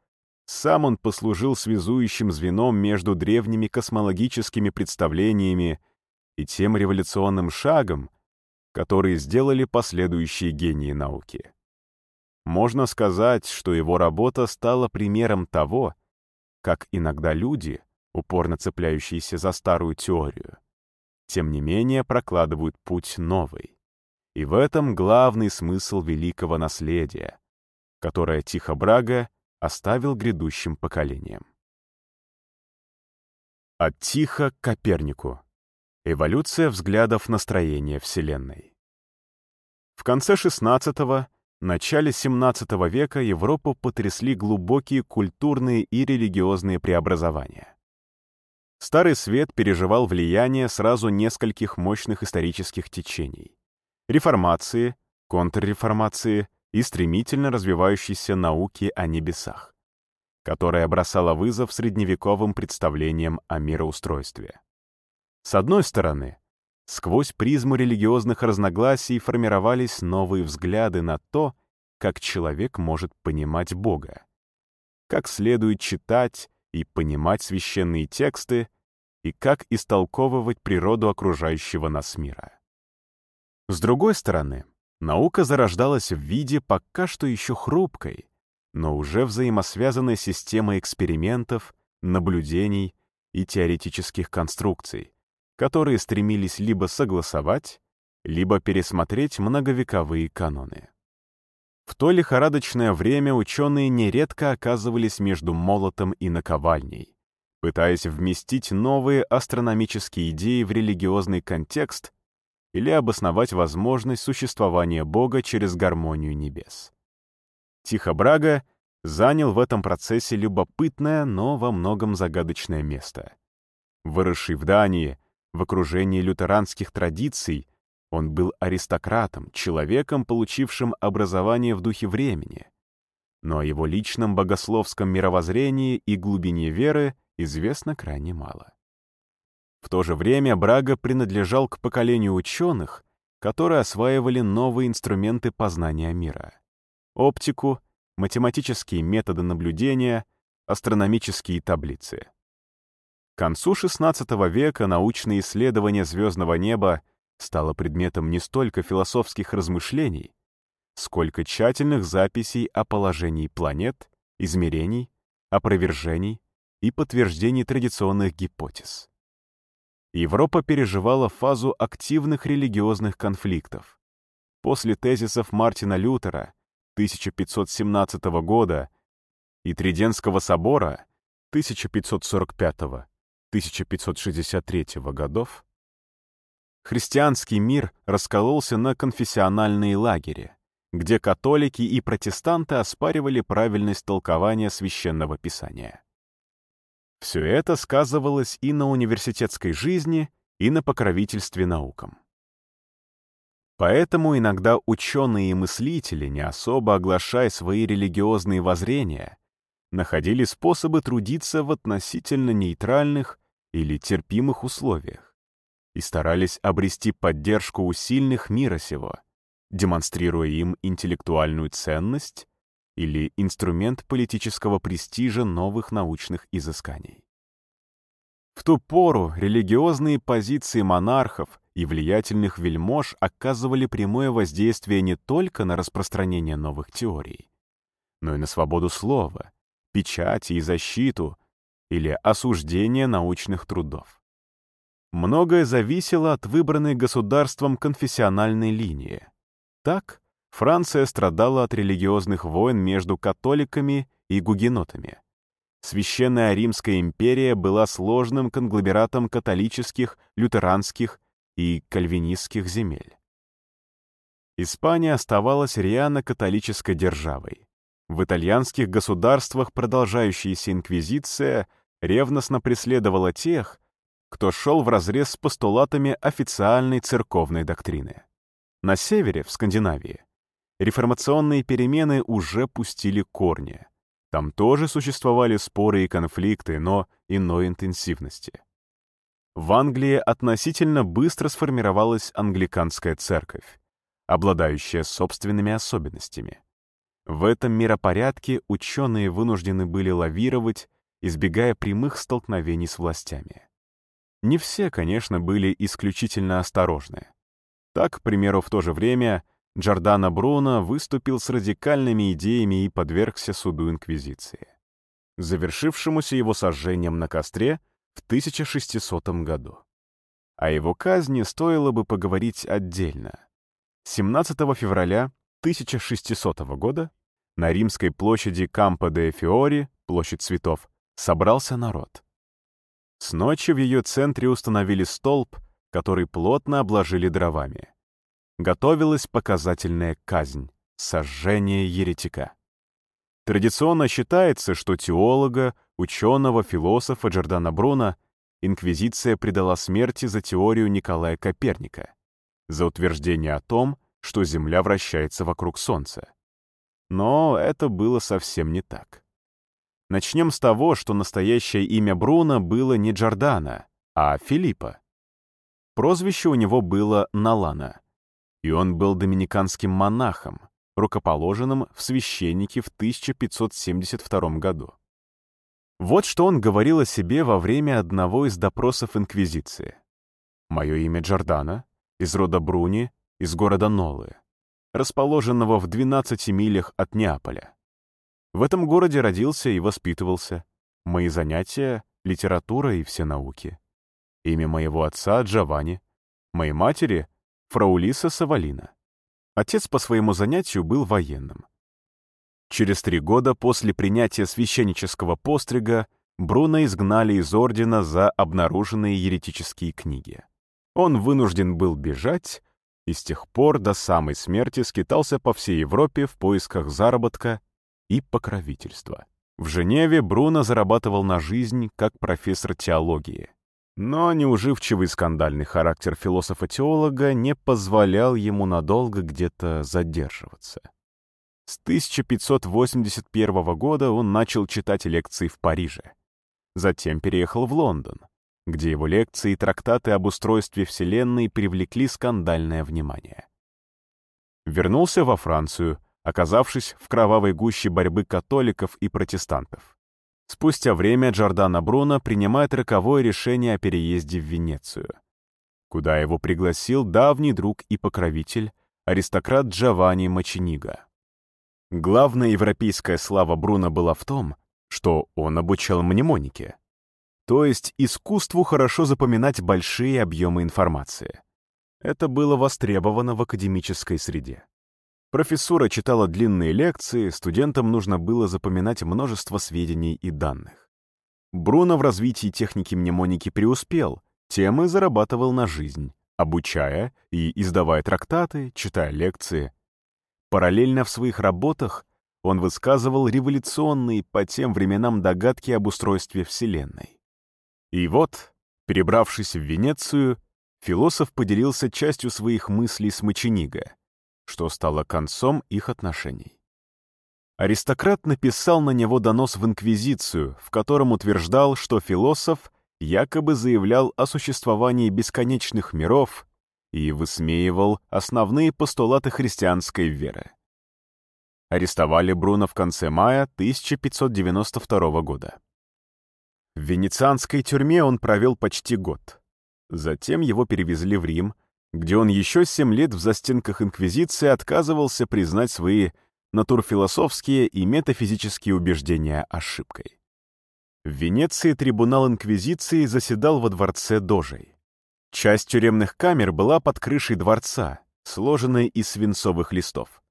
сам он послужил связующим звеном между древними космологическими представлениями и тем революционным шагом, который сделали последующие гении науки. Можно сказать, что его работа стала примером того, как иногда люди, упорно цепляющиеся за старую теорию, тем не менее прокладывают путь новый. И в этом главный смысл великого наследия, которое Тихо Брага оставил грядущим поколениям. От Тихо к Копернику. Эволюция взглядов на строение Вселенной. В конце XVI начале XVII века Европу потрясли глубокие культурные и религиозные преобразования. Старый свет переживал влияние сразу нескольких мощных исторических течений — реформации, контрреформации и стремительно развивающейся науки о небесах, которая бросала вызов средневековым представлениям о мироустройстве. С одной стороны, Сквозь призму религиозных разногласий формировались новые взгляды на то, как человек может понимать Бога, как следует читать и понимать священные тексты и как истолковывать природу окружающего нас мира. С другой стороны, наука зарождалась в виде пока что еще хрупкой, но уже взаимосвязанной системой экспериментов, наблюдений и теоретических конструкций, которые стремились либо согласовать, либо пересмотреть многовековые каноны. В то лихорадочное время ученые нередко оказывались между молотом и наковальней, пытаясь вместить новые астрономические идеи в религиозный контекст или обосновать возможность существования Бога через гармонию небес. Тихо Брага занял в этом процессе любопытное, но во многом загадочное место. Выросший в Дании, в окружении лютеранских традиций он был аристократом, человеком, получившим образование в духе времени. Но о его личном богословском мировоззрении и глубине веры известно крайне мало. В то же время Брага принадлежал к поколению ученых, которые осваивали новые инструменты познания мира. Оптику, математические методы наблюдения, астрономические таблицы. К концу XVI века научное исследование звездного неба стало предметом не столько философских размышлений, сколько тщательных записей о положении планет, измерений, опровержений и подтверждений традиционных гипотез. Европа переживала фазу активных религиозных конфликтов. После тезисов Мартина Лютера 1517 года и Триденского собора 1545 1563 годов, христианский мир раскололся на конфессиональные лагеря, где католики и протестанты оспаривали правильность толкования священного писания. Все это сказывалось и на университетской жизни, и на покровительстве наукам. Поэтому иногда ученые и мыслители, не особо оглашая свои религиозные воззрения, находили способы трудиться в относительно нейтральных или терпимых условиях и старались обрести поддержку у сильных мира сего, демонстрируя им интеллектуальную ценность или инструмент политического престижа новых научных изысканий. В ту пору религиозные позиции монархов и влиятельных вельмож оказывали прямое воздействие не только на распространение новых теорий, но и на свободу слова, печати и защиту или осуждение научных трудов. многое зависело от выбранной государством конфессиональной линии. Так, Франция страдала от религиозных войн между католиками и гугенотами. Священная Римская империя была сложным конгломератом католических, лютеранских и кальвинистских земель. Испания оставалась реально-католической державой. В итальянских государствах продолжающаяся инквизиция ревностно преследовала тех, кто шел вразрез с постулатами официальной церковной доктрины. На севере, в Скандинавии, реформационные перемены уже пустили корни. Там тоже существовали споры и конфликты, но иной интенсивности. В Англии относительно быстро сформировалась англиканская церковь, обладающая собственными особенностями. В этом миропорядке ученые вынуждены были лавировать, избегая прямых столкновений с властями. Не все, конечно, были исключительно осторожны. Так, к примеру, в то же время Джордано Бруно выступил с радикальными идеями и подвергся суду Инквизиции, завершившемуся его сожжением на костре в 1600 году. О его казни стоило бы поговорить отдельно. 17 февраля 1600 года на римской площади Кампо де Фиори, площадь цветов, собрался народ. С ночи в ее центре установили столб, который плотно обложили дровами готовилась показательная казнь — сожжение еретика. Традиционно считается, что теолога, ученого, философа Джордана Бруно инквизиция предала смерти за теорию Николая Коперника, за утверждение о том, что Земля вращается вокруг Солнца. Но это было совсем не так. Начнем с того, что настоящее имя Бруно было не Джордана, а Филиппа. Прозвище у него было Налана — и он был доминиканским монахом, рукоположенным в священнике в 1572 году. Вот что он говорил о себе во время одного из допросов Инквизиции. «Мое имя Джордана, из рода Бруни, из города Нолы, расположенного в 12 милях от Неаполя. В этом городе родился и воспитывался. Мои занятия — литература и все науки. Имя моего отца — Джованни, моей матери Фраулиса Савалина. Отец по своему занятию был военным. Через три года после принятия священнического пострига Бруно изгнали из ордена за обнаруженные еретические книги. Он вынужден был бежать и с тех пор до самой смерти скитался по всей Европе в поисках заработка и покровительства. В Женеве Бруно зарабатывал на жизнь как профессор теологии. Но неуживчивый скандальный характер философа-теолога не позволял ему надолго где-то задерживаться. С 1581 года он начал читать лекции в Париже. Затем переехал в Лондон, где его лекции и трактаты об устройстве Вселенной привлекли скандальное внимание. Вернулся во Францию, оказавшись в кровавой гуще борьбы католиков и протестантов. Спустя время Джордано Бруно принимает роковое решение о переезде в Венецию, куда его пригласил давний друг и покровитель, аристократ Джованни Маченига. Главная европейская слава Бруно была в том, что он обучал мнемонике, то есть искусству хорошо запоминать большие объемы информации. Это было востребовано в академической среде. Профессура читала длинные лекции, студентам нужно было запоминать множество сведений и данных. Бруно в развитии техники мнемоники преуспел, тем и зарабатывал на жизнь, обучая и издавая трактаты, читая лекции. Параллельно в своих работах он высказывал революционные по тем временам догадки об устройстве Вселенной. И вот, перебравшись в Венецию, философ поделился частью своих мыслей с Мочениго — что стало концом их отношений. Аристократ написал на него донос в Инквизицию, в котором утверждал, что философ якобы заявлял о существовании бесконечных миров и высмеивал основные постулаты христианской веры. Арестовали Бруно в конце мая 1592 года. В венецианской тюрьме он провел почти год. Затем его перевезли в Рим, где он еще семь лет в застенках Инквизиции отказывался признать свои натурфилософские и метафизические убеждения ошибкой. В Венеции трибунал Инквизиции заседал во дворце Дожей. Часть тюремных камер была под крышей дворца, сложенной из свинцовых листов.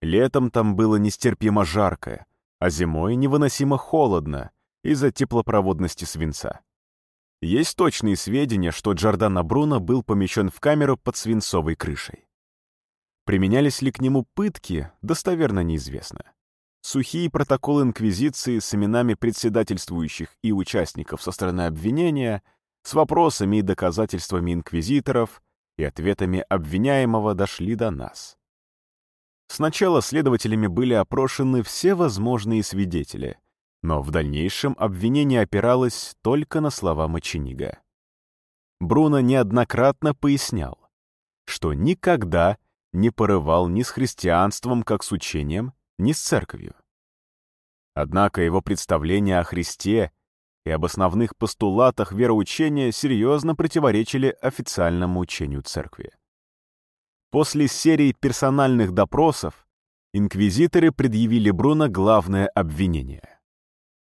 Летом там было нестерпимо жарко, а зимой невыносимо холодно из-за теплопроводности свинца. Есть точные сведения, что Джордано Бруно был помещен в камеру под свинцовой крышей. Применялись ли к нему пытки, достоверно неизвестно. Сухие протоколы Инквизиции с именами председательствующих и участников со стороны обвинения, с вопросами и доказательствами инквизиторов и ответами обвиняемого дошли до нас. Сначала следователями были опрошены все возможные свидетели, но в дальнейшем обвинение опиралось только на слова Моченига. Бруно неоднократно пояснял, что никогда не порывал ни с христианством как с учением, ни с церковью. Однако его представления о Христе и об основных постулатах вероучения серьезно противоречили официальному учению церкви. После серии персональных допросов инквизиторы предъявили Бруно главное обвинение.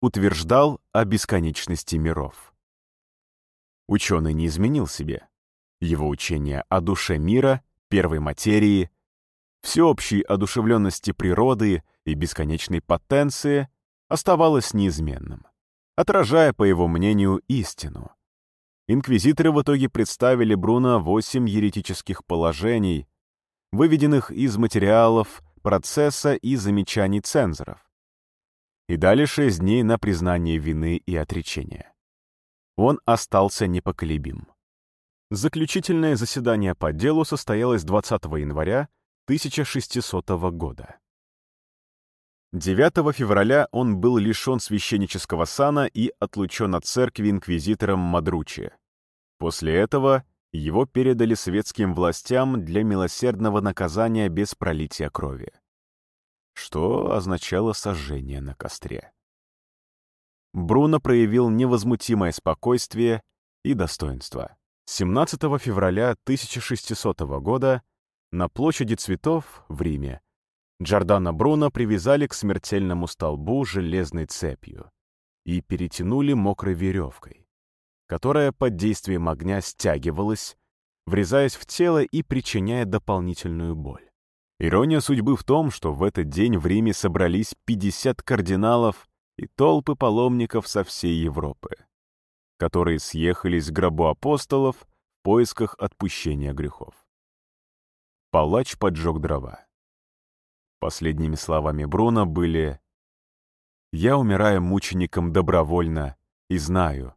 Утверждал о бесконечности миров. Ученый не изменил себе. Его учение о душе мира, первой материи, всеобщей одушевленности природы и бесконечной потенции оставалось неизменным, отражая, по его мнению, истину. Инквизиторы в итоге представили Бруно восемь еретических положений, выведенных из материалов, процесса и замечаний цензоров. И дали шесть дней на признание вины и отречение. Он остался непоколебим. Заключительное заседание по делу состоялось 20 января 1600 года. 9 февраля он был лишен священнического сана и отлучен от церкви инквизитором Мадручи. После этого его передали светским властям для милосердного наказания без пролития крови, что означало сожжение на костре. Бруно проявил невозмутимое спокойствие и достоинство. 17 февраля 1600 года на площади цветов в Риме Джордано Бруно привязали к смертельному столбу железной цепью и перетянули мокрой веревкой которая под действием огня стягивалась, врезаясь в тело и причиняя дополнительную боль. Ирония судьбы в том, что в этот день в Риме собрались 50 кардиналов и толпы паломников со всей Европы, которые съехались к гробу апостолов в поисках отпущения грехов. Палач поджег дрова. Последними словами Бруно были «Я умираю мучеником добровольно и знаю,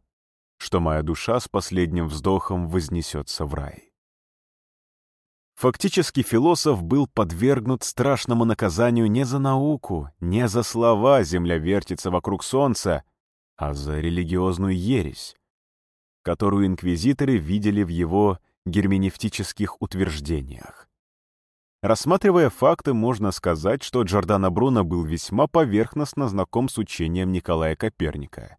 что моя душа с последним вздохом вознесется в рай. Фактически философ был подвергнут страшному наказанию не за науку, не за слова «Земля вертится вокруг Солнца», а за религиозную ересь, которую инквизиторы видели в его герменевтических утверждениях. Рассматривая факты, можно сказать, что Джордано Бруно был весьма поверхностно знаком с учением Николая Коперника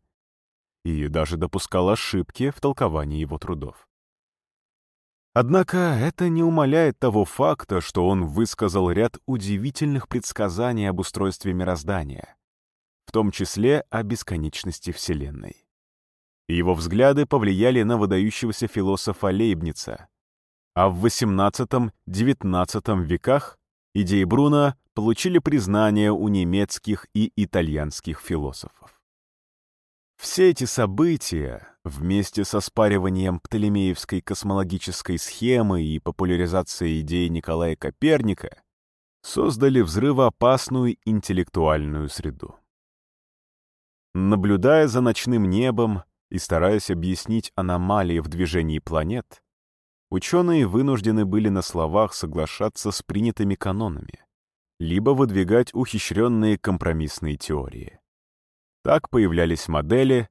и даже допускал ошибки в толковании его трудов. Однако это не умаляет того факта, что он высказал ряд удивительных предсказаний об устройстве мироздания, в том числе о бесконечности Вселенной. Его взгляды повлияли на выдающегося философа Лейбница, а в XVIII-XIX веках идеи Бруно получили признание у немецких и итальянских философов. Все эти события, вместе со спариванием Птолемеевской космологической схемы и популяризацией идеи Николая Коперника, создали взрывоопасную интеллектуальную среду. Наблюдая за ночным небом и стараясь объяснить аномалии в движении планет, ученые вынуждены были на словах соглашаться с принятыми канонами, либо выдвигать ухищренные компромиссные теории. Так появлялись модели,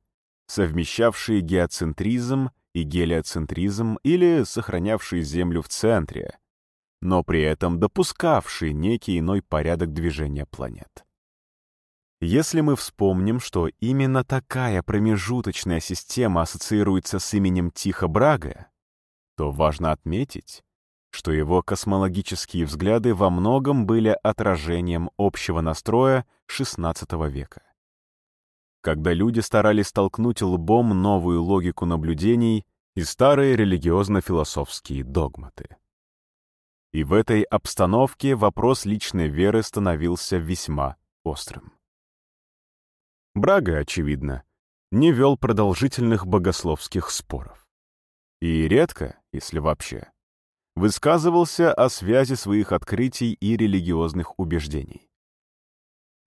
совмещавшие геоцентризм и гелиоцентризм или сохранявшие Землю в центре, но при этом допускавшие некий иной порядок движения планет. Если мы вспомним, что именно такая промежуточная система ассоциируется с именем Тихо Брага, то важно отметить, что его космологические взгляды во многом были отражением общего настроя XVI века когда люди старались столкнуть лбом новую логику наблюдений и старые религиозно-философские догматы. И в этой обстановке вопрос личной веры становился весьма острым. Брага, очевидно, не вел продолжительных богословских споров. И редко, если вообще, высказывался о связи своих открытий и религиозных убеждений.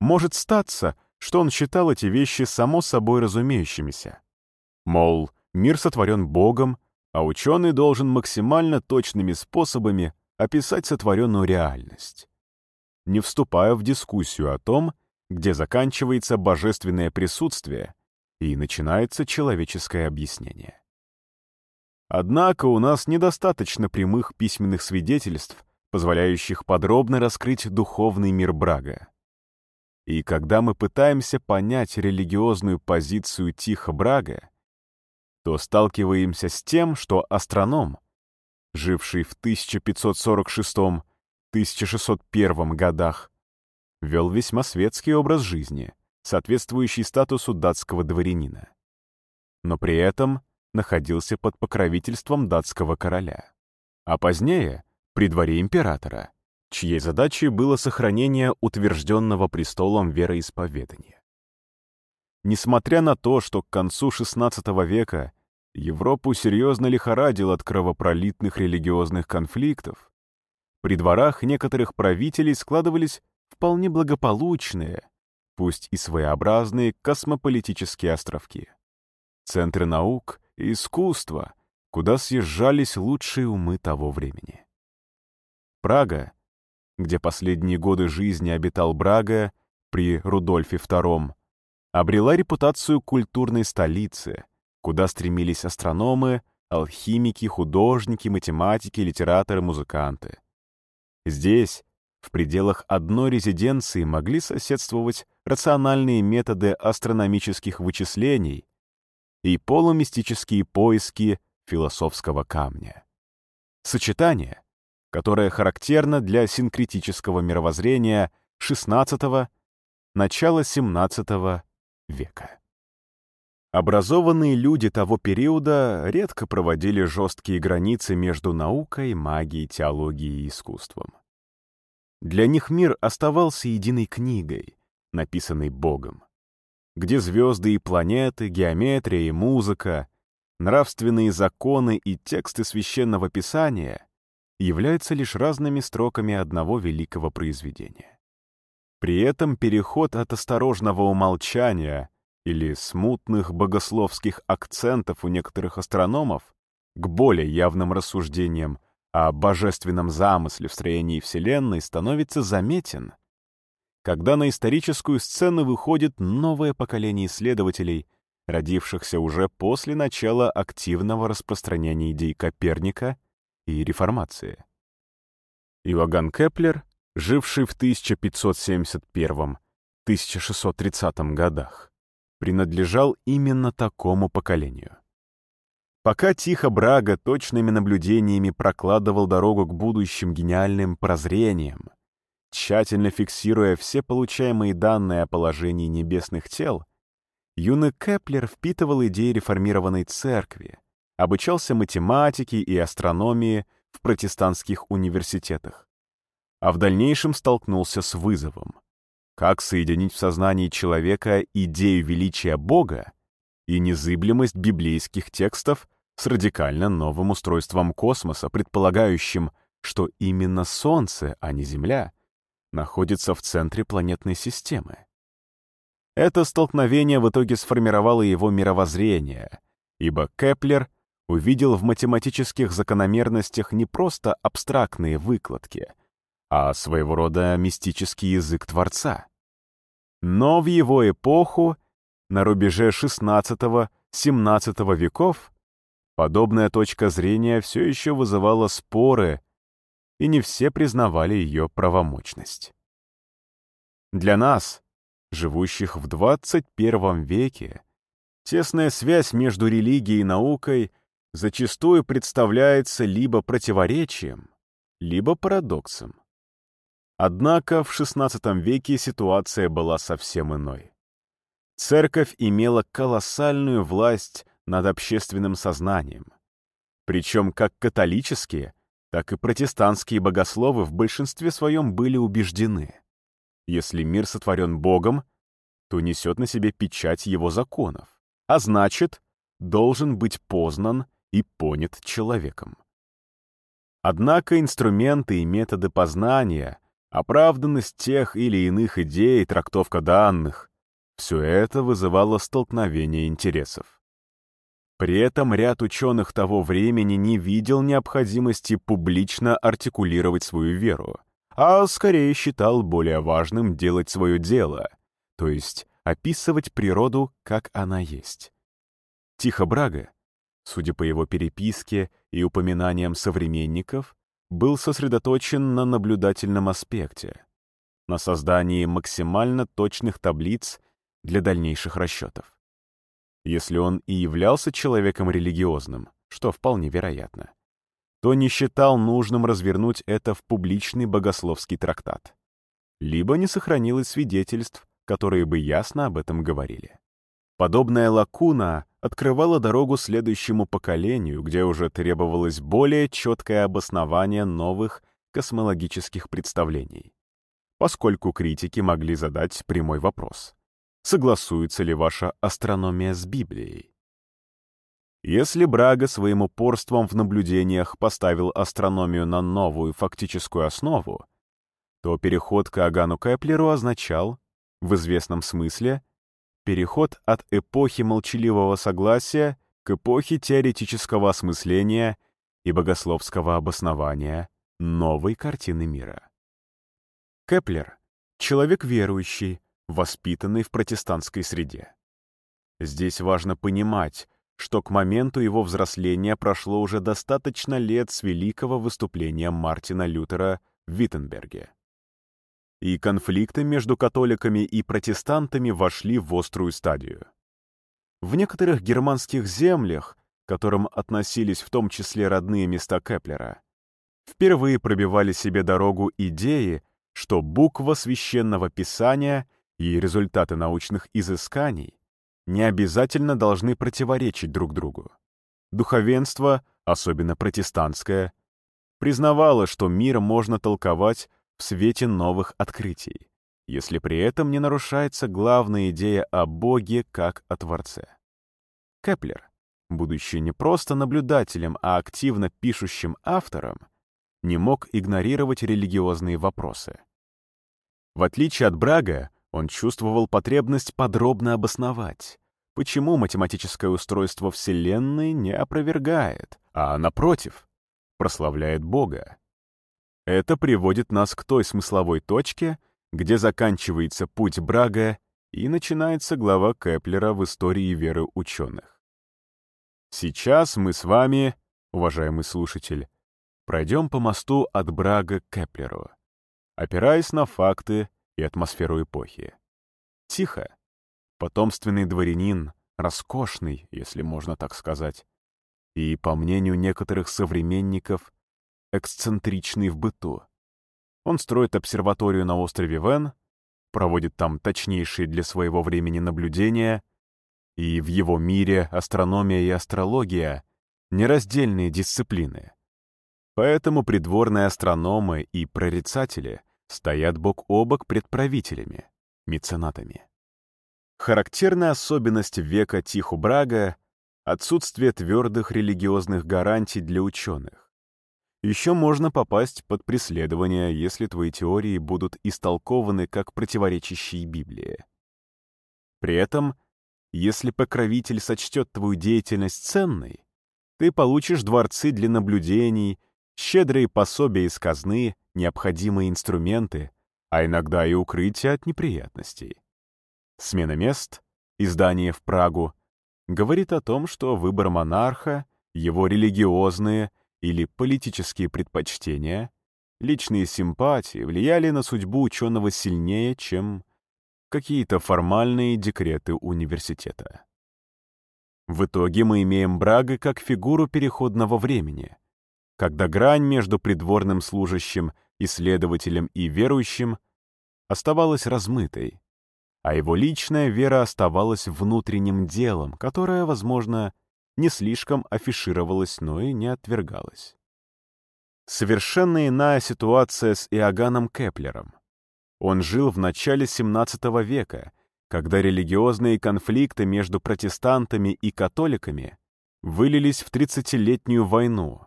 Может статься, что он считал эти вещи само собой разумеющимися. Мол, мир сотворен Богом, а ученый должен максимально точными способами описать сотворенную реальность, не вступая в дискуссию о том, где заканчивается божественное присутствие и начинается человеческое объяснение. Однако у нас недостаточно прямых письменных свидетельств, позволяющих подробно раскрыть духовный мир Брага. И когда мы пытаемся понять религиозную позицию Тихо Брага, то сталкиваемся с тем, что астроном, живший в 1546-1601 годах, вел весьма светский образ жизни, соответствующий статусу датского дворянина. Но при этом находился под покровительством датского короля. А позднее — при дворе императора, чьей задачей было сохранение утвержденного престолом вероисповедания. Несмотря на то, что к концу XVI века Европу серьезно лихорадил от кровопролитных религиозных конфликтов, при дворах некоторых правителей складывались вполне благополучные, пусть и своеобразные космополитические островки. Центры наук и искусства, куда съезжались лучшие умы того времени. Прага, где последние годы жизни обитал Брага при Рудольфе II, обрела репутацию культурной столицы, куда стремились астрономы, алхимики, художники, математики, литераторы, музыканты. Здесь, в пределах одной резиденции, могли соседствовать рациональные методы астрономических вычислений и полумистические поиски философского камня. Сочетание, которое характерно для синкретического мировоззрения XVI – начала XVII века. Образованные люди того периода редко проводили жесткие границы между наукой, магией, теологией и искусством. Для них мир оставался единой книгой, написанной Богом, где звезды и планеты, геометрия и музыка, нравственные законы и тексты священного писания являются лишь разными строками одного великого произведения. При этом переход от осторожного умолчания или смутных богословских акцентов у некоторых астрономов к более явным рассуждениям о божественном замысле в строении Вселенной становится заметен, когда на историческую сцену выходит новое поколение исследователей, родившихся уже после начала активного распространения идей Коперника и реформации. Иоганн Кеплер, живший в 1571-1630 годах, принадлежал именно такому поколению. Пока Тихо Брага точными наблюдениями прокладывал дорогу к будущим гениальным прозрениям, тщательно фиксируя все получаемые данные о положении небесных тел, юный Кеплер впитывал идеи реформированной церкви, обучался математике и астрономии в протестантских университетах, а в дальнейшем столкнулся с вызовом. Как соединить в сознании человека идею величия Бога и незыблемость библейских текстов с радикально новым устройством космоса, предполагающим, что именно Солнце, а не Земля, находится в центре планетной системы? Это столкновение в итоге сформировало его мировоззрение, ибо Кеплер увидел в математических закономерностях не просто абстрактные выкладки — а своего рода мистический язык Творца. Но в его эпоху, на рубеже XVI-XVII веков, подобная точка зрения все еще вызывала споры, и не все признавали ее правомочность. Для нас, живущих в 21 веке, тесная связь между религией и наукой зачастую представляется либо противоречием, либо парадоксом. Однако в XVI веке ситуация была совсем иной. Церковь имела колоссальную власть над общественным сознанием, Причем как католические, так и протестантские богословы в большинстве своем были убеждены. Если мир сотворен Богом, то несет на себе печать его законов, а значит, должен быть познан и понят человеком. Однако инструменты и методы познания, оправданность тех или иных идей, трактовка данных — все это вызывало столкновение интересов. При этом ряд ученых того времени не видел необходимости публично артикулировать свою веру, а скорее считал более важным делать свое дело, то есть описывать природу, как она есть. Тихо Брага, судя по его переписке и упоминаниям современников, был сосредоточен на наблюдательном аспекте, на создании максимально точных таблиц для дальнейших расчетов. Если он и являлся человеком религиозным, что вполне вероятно, то не считал нужным развернуть это в публичный богословский трактат. Либо не сохранилось свидетельств, которые бы ясно об этом говорили. Подобная лакуна открывала дорогу следующему поколению, где уже требовалось более четкое обоснование новых космологических представлений, поскольку критики могли задать прямой вопрос. Согласуется ли ваша астрономия с Библией? Если Брага своим упорством в наблюдениях поставил астрономию на новую фактическую основу, то переход к Агану Кеплеру означал, в известном смысле, переход от эпохи молчаливого согласия к эпохе теоретического осмысления и богословского обоснования новой картины мира. Кеплер — человек верующий, воспитанный в протестантской среде. Здесь важно понимать, что к моменту его взросления прошло уже достаточно лет с великого выступления Мартина Лютера в Виттенберге и конфликты между католиками и протестантами вошли в острую стадию. В некоторых германских землях, к которым относились в том числе родные места Кеплера, впервые пробивали себе дорогу идеи, что буква священного писания и результаты научных изысканий не обязательно должны противоречить друг другу. Духовенство, особенно протестантское, признавало, что мир можно толковать в свете новых открытий, если при этом не нарушается главная идея о Боге как о Творце. Кеплер, будучи не просто наблюдателем, а активно пишущим автором, не мог игнорировать религиозные вопросы. В отличие от Браге, он чувствовал потребность подробно обосновать, почему математическое устройство Вселенной не опровергает, а, напротив, прославляет Бога. Это приводит нас к той смысловой точке, где заканчивается путь Браге и начинается глава Кеплера в истории веры ученых. Сейчас мы с вами, уважаемый слушатель, пройдем по мосту от Браге к Кеплеру, опираясь на факты и атмосферу эпохи. Тихо. Потомственный дворянин, роскошный, если можно так сказать, и, по мнению некоторых современников, эксцентричный в быту. Он строит обсерваторию на острове Вен, проводит там точнейшие для своего времени наблюдения, и в его мире астрономия и астрология — нераздельные дисциплины. Поэтому придворные астрономы и прорицатели стоят бок о бок пред правителями, меценатами. Характерная особенность века Тиху Брага — отсутствие твердых религиозных гарантий для ученых. Еще можно попасть под преследование, если твои теории будут истолкованы как противоречащие Библии. При этом, если покровитель сочтет твою деятельность ценной, ты получишь дворцы для наблюдений, щедрые пособия из казны, необходимые инструменты, а иногда и укрытие от неприятностей. Смена мест, издание в Прагу, говорит о том, что выбор монарха, его религиозные — или политические предпочтения, личные симпатии влияли на судьбу ученого сильнее, чем какие-то формальные декреты университета. В итоге мы имеем Брага как фигуру переходного времени, когда грань между придворным служащим, исследователем и верующим оставалась размытой, а его личная вера оставалась внутренним делом, которое, возможно, не слишком афишировалось, но и не отвергалось. Совершенно иная ситуация с Иоганном Кеплером. Он жил в начале XVII века, когда религиозные конфликты между протестантами и католиками вылились в Тридцатилетнюю войну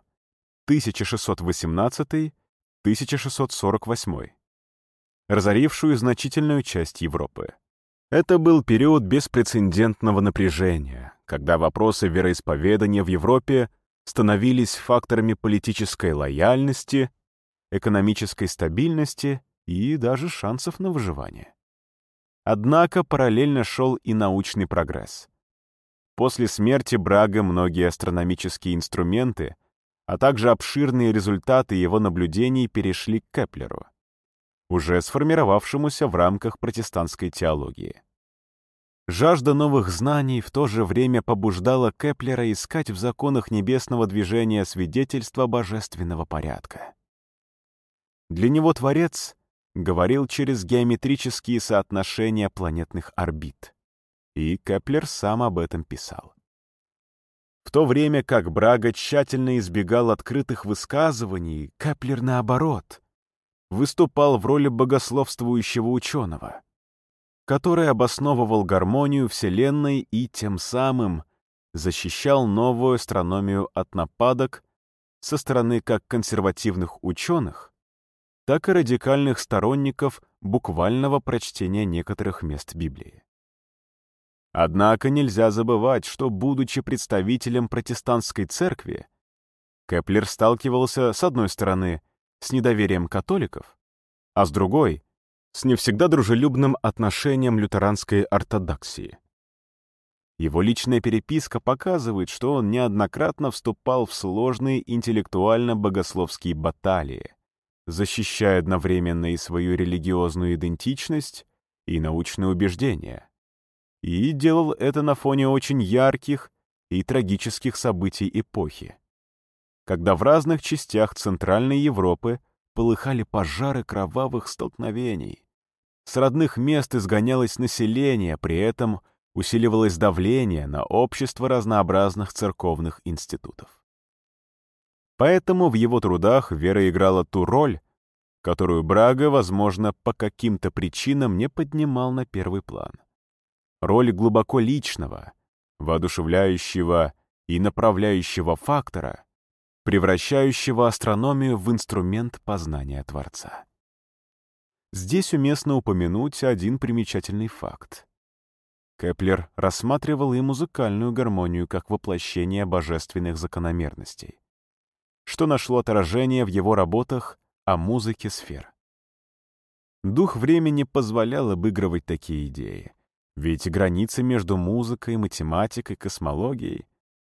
1618-1648, разорившую значительную часть Европы. Это был период беспрецедентного напряжения, когда вопросы вероисповедания в Европе становились факторами политической лояльности, экономической стабильности и даже шансов на выживание. Однако параллельно шел и научный прогресс. После смерти Браге многие астрономические инструменты, а также обширные результаты его наблюдений перешли к Кеплеру уже сформировавшемуся в рамках протестантской теологии. Жажда новых знаний в то же время побуждала Кеплера искать в законах небесного движения свидетельства божественного порядка. Для него Творец говорил через геометрические соотношения планетных орбит, и Кеплер сам об этом писал. В то время как Браге тщательно избегал открытых высказываний, Кеплер, наоборот, выступал в роли богословствующего ученого, который обосновывал гармонию Вселенной и тем самым защищал новую астрономию от нападок со стороны как консервативных ученых, так и радикальных сторонников буквального прочтения некоторых мест Библии. Однако нельзя забывать, что, будучи представителем протестантской церкви, Кеплер сталкивался, с одной стороны, с недоверием католиков, а с другой — с не всегда дружелюбным отношением лютеранской ортодоксии. Его личная переписка показывает, что он неоднократно вступал в сложные интеллектуально-богословские баталии, защищая одновременно и свою религиозную идентичность, и научные убеждения. И делал это на фоне очень ярких и трагических событий эпохи когда в разных частях Центральной Европы полыхали пожары кровавых столкновений. С родных мест изгонялось население, при этом усиливалось давление на общество разнообразных церковных институтов. Поэтому в его трудах вера играла ту роль, которую Браге, возможно, по каким-то причинам не поднимал на первый план. Роль глубоко личного, воодушевляющего и направляющего фактора, превращающего астрономию в инструмент познания Творца. Здесь уместно упомянуть один примечательный факт. Кеплер рассматривал и музыкальную гармонию как воплощение божественных закономерностей, что нашло отражение в его работах о музыке сфер. Дух времени позволял обыгрывать такие идеи, ведь границы между музыкой, математикой, космологией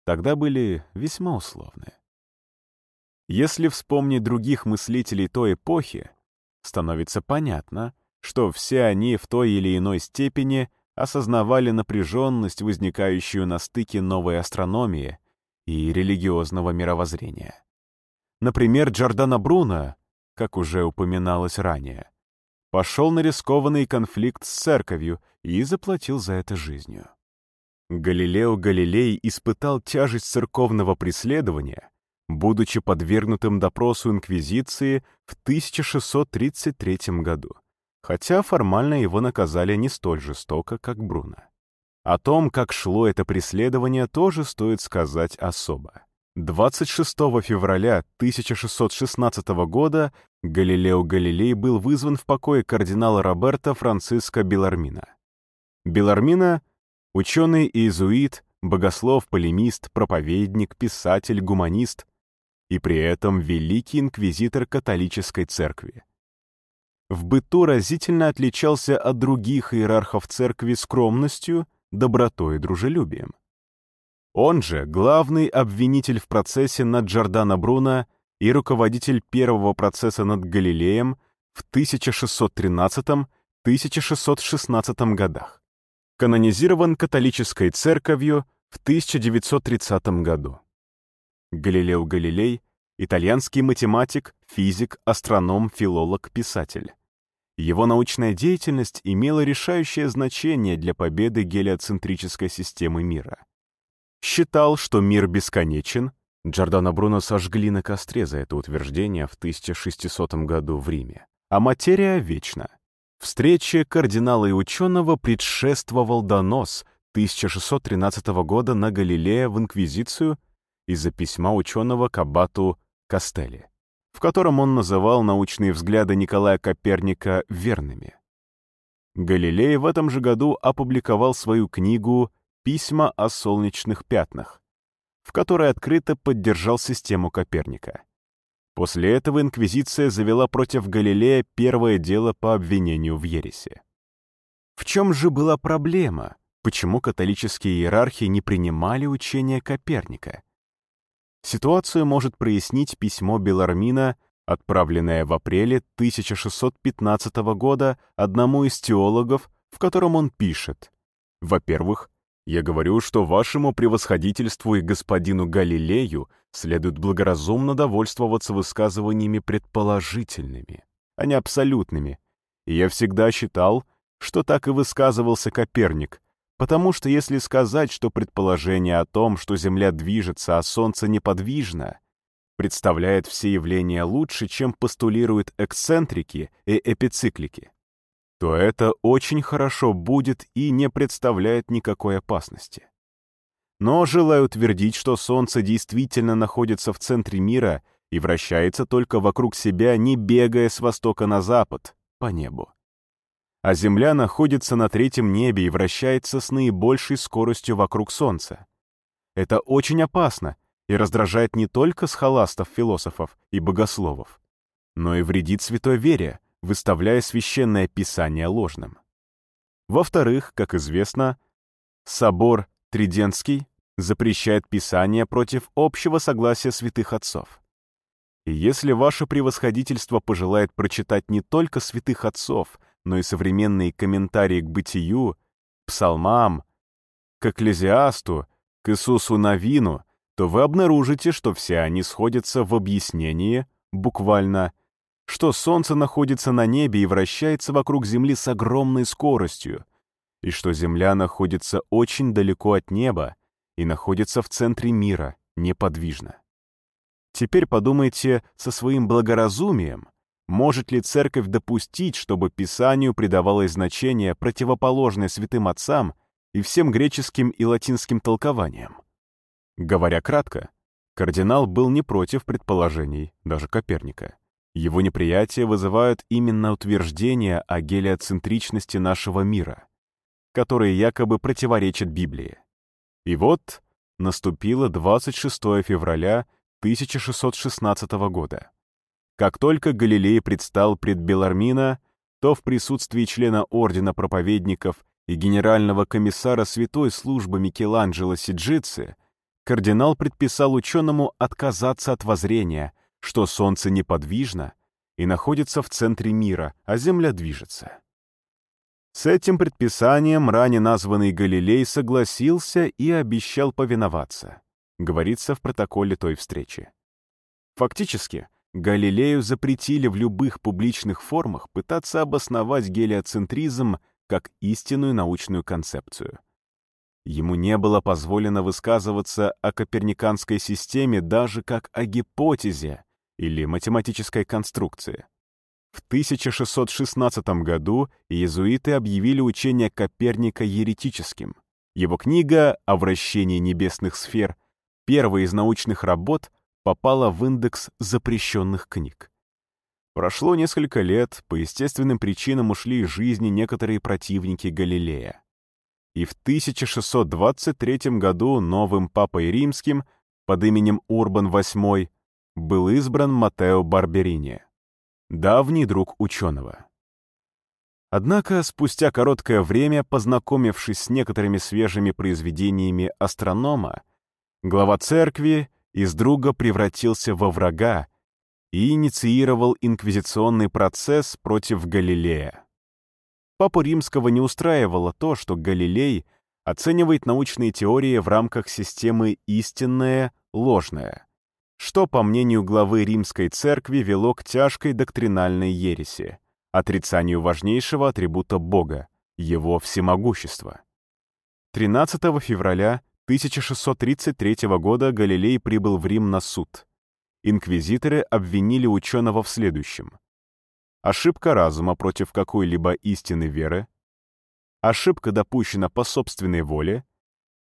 тогда были весьма условны. Если вспомнить других мыслителей той эпохи, становится понятно, что все они в той или иной степени осознавали напряженность, возникающую на стыке новой астрономии и религиозного мировоззрения. Например, Джордано Бруно, как уже упоминалось ранее, пошел на рискованный конфликт с церковью и заплатил за это жизнью. Галилео Галилей испытал тяжесть церковного преследования будучи подвергнутым допросу Инквизиции в 1633 году, хотя формально его наказали не столь жестоко, как Бруно. О том, как шло это преследование, тоже стоит сказать особо. 26 февраля 1616 года Галилео Галилей был вызван в покое кардинала Роберто Франциско Белармина. Белармина — ученый-иезуит, богослов, полемист, проповедник, писатель, гуманист, и при этом великий инквизитор католической церкви. В быту разительно отличался от других иерархов церкви скромностью, добротой и дружелюбием. Он же главный обвинитель в процессе над Джордано Бруно и руководитель первого процесса над Галилеем в 1613-1616 годах. Канонизирован католической церковью в 1930 году. Галилео Галилей — итальянский математик, физик, астроном, филолог, писатель. Его научная деятельность имела решающее значение для победы гелиоцентрической системы мира. считал, что мир бесконечен, Джордано Бруно сожгли на костре за это утверждение в 1600 году в Риме, а материя вечна. Встрече кардинала и ученого предшествовал донос 1613 года на Галилея в Инквизицию из-за письма ученого к аббату Кастелли, в котором он называл научные взгляды Николая Коперника верными. Галилей в этом же году опубликовал свою книгу «Письма о солнечных пятнах», в которой открыто поддержал систему Коперника. После этого инквизиция завела против Галилея первое дело по обвинению в ересе. В чем же была проблема? Почему католические иерархи не принимали учения Коперника? Ситуацию может прояснить письмо Белармина, отправленное в апреле 1615 года одному из теологов, в котором он пишет «Во-первых, я говорю, что вашему превосходительству и господину Галилею следует благоразумно довольствоваться высказываниями предположительными, а не абсолютными. И я всегда считал, что так и высказывался Коперник, потому что если сказать, что предположение о том, что Земля движется, а Солнце неподвижно, представляет все явления лучше, чем постулируют эксцентрики и эпициклики, то это очень хорошо будет и не представляет никакой опасности. Но желаю утвердить, что Солнце действительно находится в центре мира и вращается только вокруг себя, не бегая с востока на запад, по небу. А Земля находится на третьем небе и вращается с наибольшей скоростью вокруг Солнца. Это очень опасно и раздражает не только схоластов-философов и богословов, но и вредит святой вере, выставляя священное писание ложным. Во-вторых, как известно, собор Тридентский запрещает писание против общего согласия святых отцов. И если ваше превосходительство пожелает прочитать не только святых отцов, но и современные комментарии к бытию, псалмам, к экклезиасту, к Иисусу Навину, то вы обнаружите, что все они сходятся в объяснении, буквально, что Солнце находится на небе и вращается вокруг Земли с огромной скоростью, и что Земля находится очень далеко от неба и находится в центре мира, неподвижно. Теперь подумайте со своим благоразумием, может ли Церковь допустить, чтобы Писанию придавалось значение, противоположное святым отцам и всем греческим и латинским толкованиям? Говоря кратко, кардинал был не против предположений, даже Коперника. Его неприятие вызывают именно утверждения о гелиоцентричности нашего мира, которые якобы противоречат Библии. И вот наступило 26 февраля 1616 года. Как только Галилей предстал пред Белармина, то в присутствии члена Ордена Проповедников и генерального комиссара Святой Службы Микеланджело Сиджици кардинал предписал ученому отказаться от воззрения, что Солнце неподвижно и находится в центре мира, а Земля движется. С этим предписанием ранее названный Галилей согласился и обещал повиноваться, говорится в протоколе той встречи. Фактически, Галилею запретили в любых публичных формах пытаться обосновать гелиоцентризм как истинную научную концепцию. Ему не было позволено высказываться о коперниканской системе даже как о гипотезе, или математической конструкции. В 1616 году иезуиты объявили учение Коперника еретическим. Его книга «О вращении небесных сфер», первая из научных работ, попала в индекс запрещенных книг. Прошло несколько лет, по естественным причинам ушли из жизни некоторые противники Галилея. И в 1623 году новым папой римским под именем Урбан VIII был избран Матео Барберини, давний друг ученого. Однако, спустя короткое время, познакомившись с некоторыми свежими произведениями астронома, глава церкви из друга превратился во врага и инициировал инквизиционный процесс против Галилея. Папу Римского не устраивало то, что Галилей оценивает научные теории в рамках системы истинное, ложное что, по мнению главы Римской Церкви, вело к тяжкой доктринальной ереси, отрицанию важнейшего атрибута Бога, его всемогущества. 13 февраля 1633 года Галилей прибыл в Рим на суд. Инквизиторы обвинили ученого в следующем. Ошибка разума против какой-либо истины веры, ошибка допущена по собственной воле,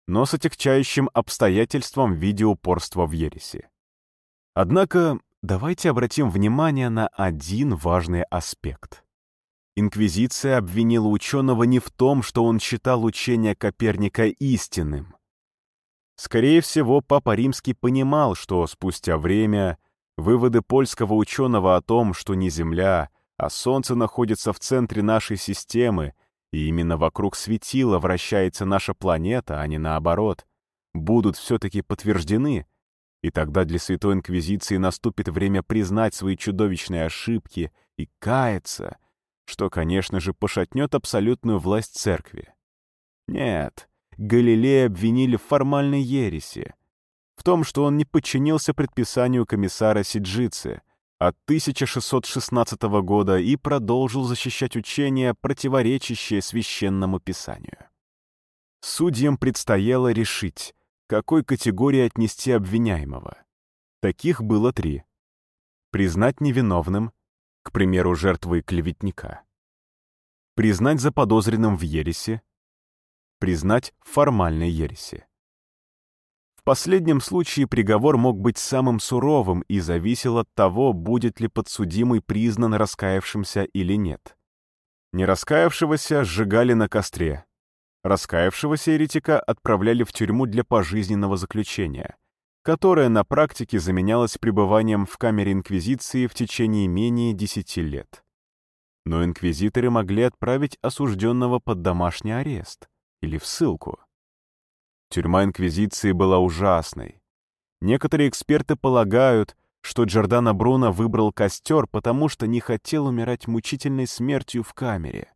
но с отягчающим обстоятельством в виде упорства в ереси. Однако давайте обратим внимание на один важный аспект. Инквизиция обвинила ученого не в том, что он считал учение Коперника истинным. Скорее всего, Папа Римский понимал, что спустя время выводы польского ученого о том, что не Земля, а Солнце находится в центре нашей системы, и именно вокруг светила вращается наша планета, а не наоборот, будут все-таки подтверждены, и тогда для Святой Инквизиции наступит время признать свои чудовищные ошибки и каяться, что, конечно же, пошатнет абсолютную власть Церкви. Нет, Галилея обвинили в формальной ереси, в том, что он не подчинился предписанию комиссара Сиджицы — от 1616 года и продолжил защищать учение, противоречащее священному писанию. Судьям предстояло решить, какой категории отнести обвиняемого. Таких было три. Признать невиновным, к примеру, жертвой клеветника. Признать заподозренным в ересе. Признать формальной ереси. В последнем случае приговор мог быть самым суровым и зависел от того, будет ли подсудимый признан раскаявшимся или нет. Не раскаявшегося сжигали на костре. Раскаявшегося еретика отправляли в тюрьму для пожизненного заключения, которое на практике заменялось пребыванием в камере Инквизиции в течение менее десяти лет. Но инквизиторы могли отправить осужденного под домашний арест или в ссылку. Тюрьма Инквизиции была ужасной. Некоторые эксперты полагают, что Джордано Бруно выбрал костер, потому что не хотел умирать мучительной смертью в камере.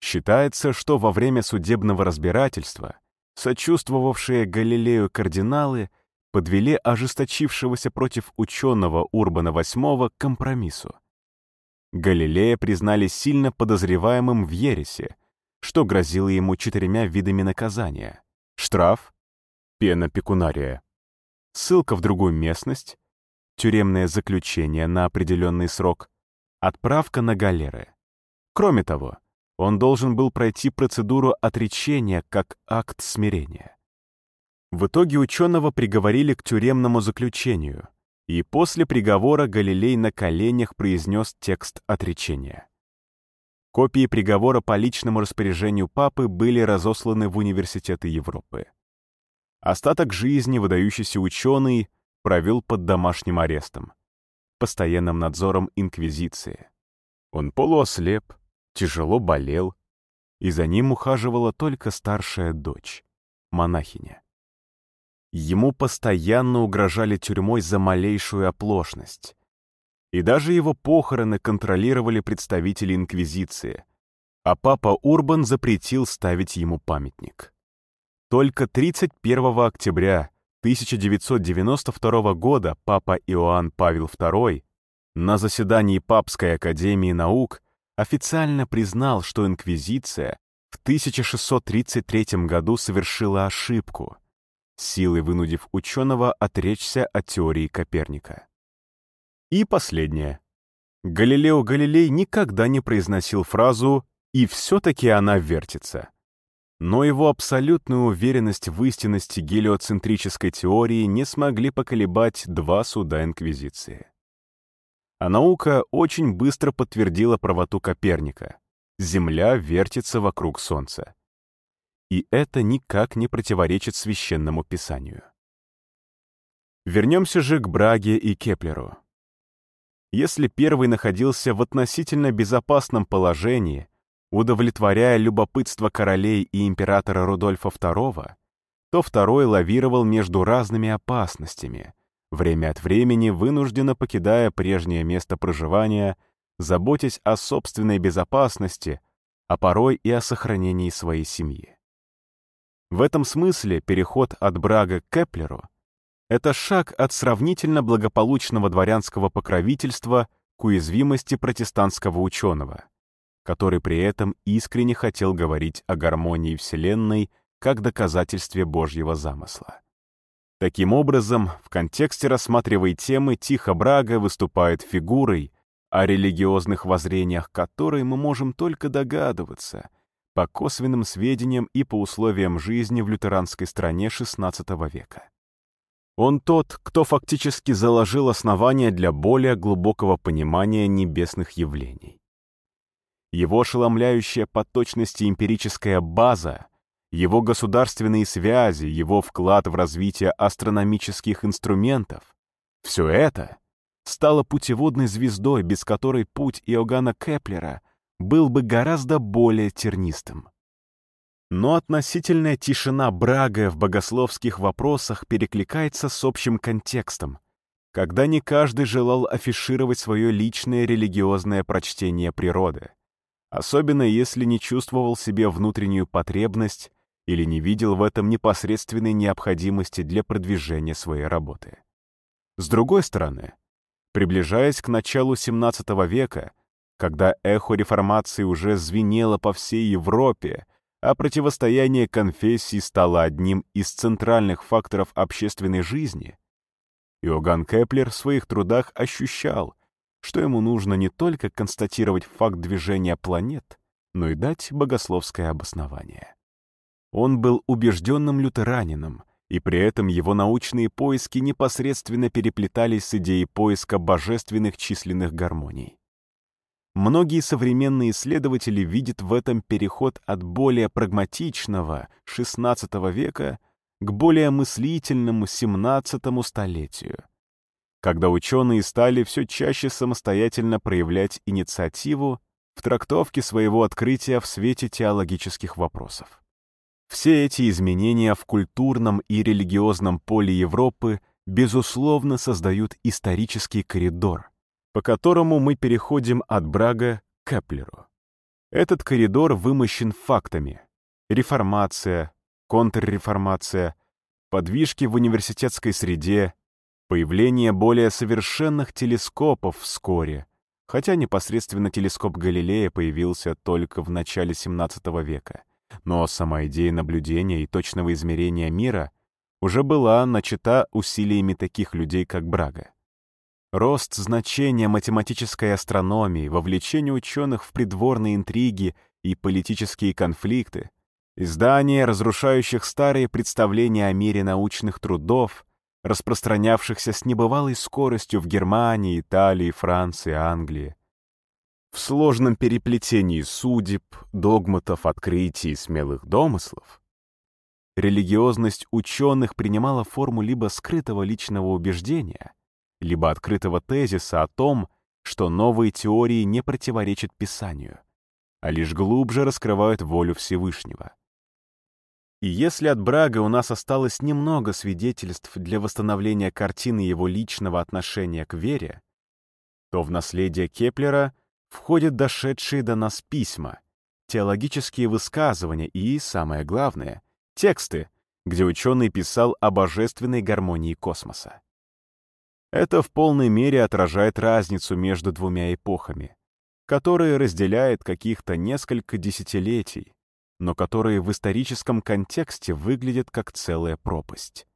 Считается, что во время судебного разбирательства сочувствовавшие Галилею кардиналы подвели ожесточившегося против ученого Урбана VIII к компромиссу. Галилея признали сильно подозреваемым в ересе, что грозило ему четырьмя видами наказания штраф, пена пекунария, ссылка в другую местность, тюремное заключение на определенный срок, отправка на галеры. Кроме того, он должен был пройти процедуру отречения как акт смирения. В итоге ученого приговорили к тюремному заключению, и после приговора Галилей на коленях произнес текст отречения. Копии приговора по личному распоряжению папы были разосланы в университеты Европы. Остаток жизни выдающийся ученый провел под домашним арестом, постоянным надзором инквизиции. Он полуослеп, тяжело болел, и за ним ухаживала только старшая дочь, монахиня. Ему постоянно угрожали тюрьмой за малейшую оплошность, и даже его похороны контролировали представители Инквизиции, а папа Урбан запретил ставить ему памятник. Только 31 октября 1992 года папа Иоанн Павел II на заседании Папской академии наук официально признал, что Инквизиция в 1633 году совершила ошибку, силой вынудив ученого отречься от теории Коперника. И последнее. Галилео Галилей никогда не произносил фразу «и все-таки она вертится». Но его абсолютная уверенность в истинности гелиоцентрической теории не смогли поколебать два суда Инквизиции. А наука очень быстро подтвердила правоту Коперника. Земля вертится вокруг Солнца. И это никак не противоречит священному писанию. Вернемся же к Браге и Кеплеру. Если первый находился в относительно безопасном положении, удовлетворяя любопытство королей и императора Рудольфа II, то второй лавировал между разными опасностями, время от времени вынужденно покидая прежнее место проживания, заботясь о собственной безопасности, а порой и о сохранении своей семьи. В этом смысле переход от Брага к Кеплеру это шаг от сравнительно благополучного дворянского покровительства к уязвимости протестантского ученого, который при этом искренне хотел говорить о гармонии Вселенной как доказательстве Божьего замысла. Таким образом, в контексте рассматриваемой темы Тихо Брага выступает фигурой, о религиозных воззрениях которой мы можем только догадываться по косвенным сведениям и по условиям жизни в лютеранской стране XVI века. Он тот, кто фактически заложил основания для более глубокого понимания небесных явлений. Его ошеломляющая по точности эмпирическая база, его государственные связи, его вклад в развитие астрономических инструментов — все это стало путеводной звездой, без которой путь Иоганна Кеплера был бы гораздо более тернистым. Но относительная тишина Брага в богословских вопросах перекликается с общим контекстом, когда не каждый желал афишировать свое личное религиозное прочтение природы, особенно если не чувствовал себе внутреннюю потребность или не видел в этом непосредственной необходимости для продвижения своей работы. С другой стороны, Приближаясь к началу XVII века, когда эхо реформации уже звенело по всей Европе, а противостояние конфессий стало одним из центральных факторов общественной жизни, Иоганн Кеплер в своих трудах ощущал, что ему нужно не только констатировать факт движения планет, но и дать богословское обоснование. Он был убежденным лютеранином, и при этом его научные поиски непосредственно переплетались с идеей поиска божественных численных гармоний. Многие современные исследователи видят в этом переход от более прагматичного XVI века к более мыслительному XVII столетию, когда ученые стали все чаще самостоятельно проявлять инициативу в трактовке своего открытия в свете теологических вопросов. Все эти изменения в культурном и религиозном поле Европы безусловно создают исторический коридор, по которому мы переходим от Брага к Кеплеру. Этот коридор вымощен фактами. Реформация, контрреформация, подвижки в университетской среде, появление более совершенных телескопов вскоре, хотя непосредственно телескоп Галилея появился только в начале XVII века. Но сама идея наблюдения и точного измерения мира уже была начата усилиями таких людей, как Брага. Рост значения математической астрономии, вовлечение ученых в придворные интриги и политические конфликты, издание разрушающих старые представления о мире научных трудов, распространявшихся с небывалой скоростью в Германии, Италии, Франции, Англии, в сложном переплетении судеб, догматов, открытий и смелых домыслов религиозность ученых принимала форму либо скрытого личного убеждения, либо открытого тезиса о том, что новые теории не противоречат Писанию, а лишь глубже раскрывают волю Всевышнего. И если от Брага у нас осталось немного свидетельств для восстановления картины его личного отношения к вере, то в наследие Кеплера входят дошедшие до нас письма, теологические высказывания и, самое главное, тексты, где ученый писал о божественной гармонии космоса. Это в полной мере отражает разницу между двумя эпохами, которые разделяет каких-то несколько десятилетий, но которые в историческом контексте выглядят как целая пропасть.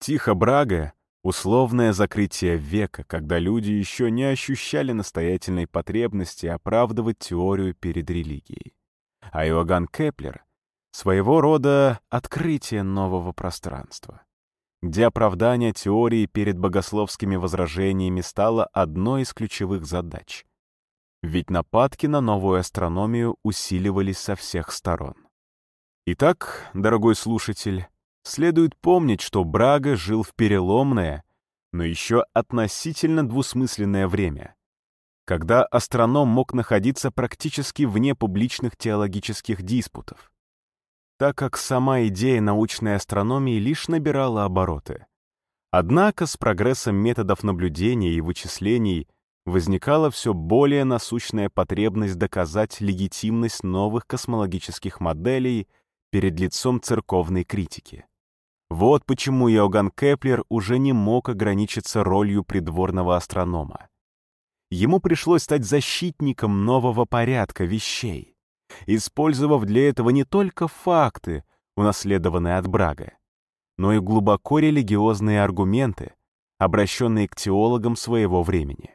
Тихо Брага Условное закрытие века, когда люди еще не ощущали настоятельной потребности оправдывать теорию перед религией. А Иоганн Кеплер — своего рода открытие нового пространства, где оправдание теории перед богословскими возражениями стало одной из ключевых задач. Ведь нападки на новую астрономию усиливались со всех сторон. Итак, дорогой слушатель, Следует помнить, что Браге жил в переломное, но еще относительно двусмысленное время, когда астроном мог находиться практически вне публичных теологических диспутов, так как сама идея научной астрономии лишь набирала обороты. Однако с прогрессом методов наблюдения и вычислений возникала все более насущная потребность доказать легитимность новых космологических моделей перед лицом церковной критики. Вот почему Иоганн Кеплер уже не мог ограничиться ролью придворного астронома. Ему пришлось стать защитником нового порядка вещей, использовав для этого не только факты, унаследованные от Брага, но и глубоко религиозные аргументы, обращенные к теологам своего времени.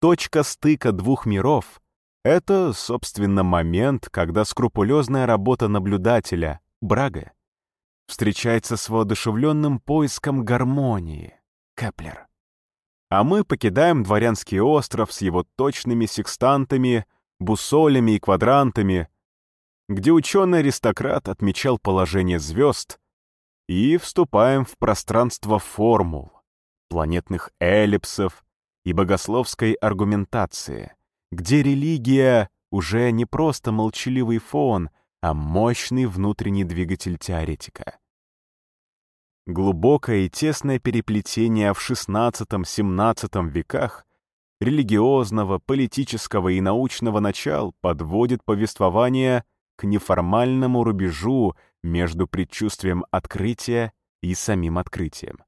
Точка стыка двух миров — это, собственно, момент, когда скрупулезная работа наблюдателя, Брага, встречается с воодушевленным поиском гармонии, Кеплер. А мы покидаем дворянский остров с его точными секстантами, буссолями и квадрантами, где ученый-аристократ отмечал положение звезд, и вступаем в пространство формул, планетных эллипсов и богословской аргументации, где религия уже не просто молчаливый фон, а мощный внутренний двигатель теоретика. Глубокое и тесное переплетение в XVI-XVII веках религиозного, политического и научного начал подводит повествование к неформальному рубежу между предчувствием открытия и самим открытием,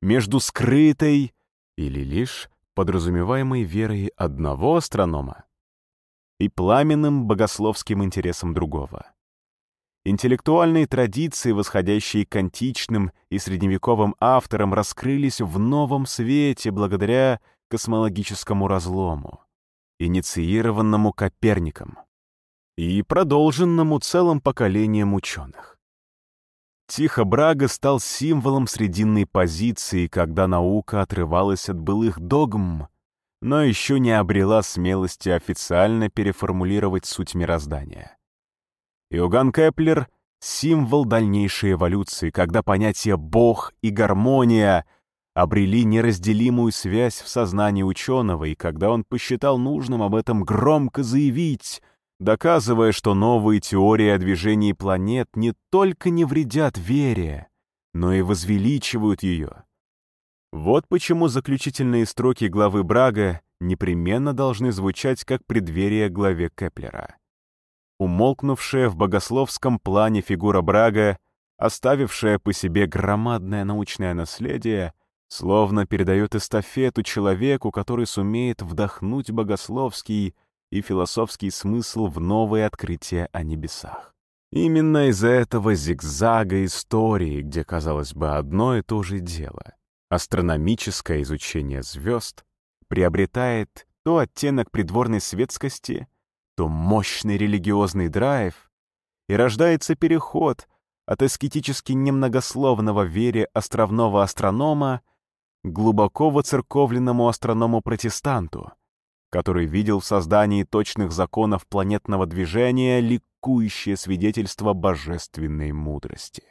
между скрытой или лишь подразумеваемой верой одного астронома и пламенным богословским интересом другого. Интеллектуальные традиции, восходящие к античным и средневековым авторам, раскрылись в новом свете благодаря космологическому разлому, инициированному Коперником и продолженному целым поколением ученых. Тихо Брага стал символом срединной позиции, когда наука отрывалась от былых догм, но еще не обрела смелости официально переформулировать суть мироздания. Иоганн Кеплер — символ дальнейшей эволюции, когда понятия «бог» и «гармония» обрели неразделимую связь в сознании ученого, и когда он посчитал нужным об этом громко заявить, доказывая, что новые теории о движении планет не только не вредят вере, но и возвеличивают ее. Вот почему заключительные строки главы Браге непременно должны звучать как преддверие главе Кеплера. Умолкнувшая в богословском плане фигура Брага, оставившая по себе громадное научное наследие, словно передает эстафету человеку, который сумеет вдохнуть богословский и философский смысл в новые открытия о небесах. Именно из-за этого зигзага истории, где, казалось бы, одно и то же дело, астрономическое изучение звезд, приобретает то оттенок придворной светскости, то мощный религиозный драйв, и рождается переход от аскетически немногословного вере островного астронома глубоко воцерковленному астроному-протестанту, который видел в создании точных законов планетного движения ликующее свидетельство божественной мудрости.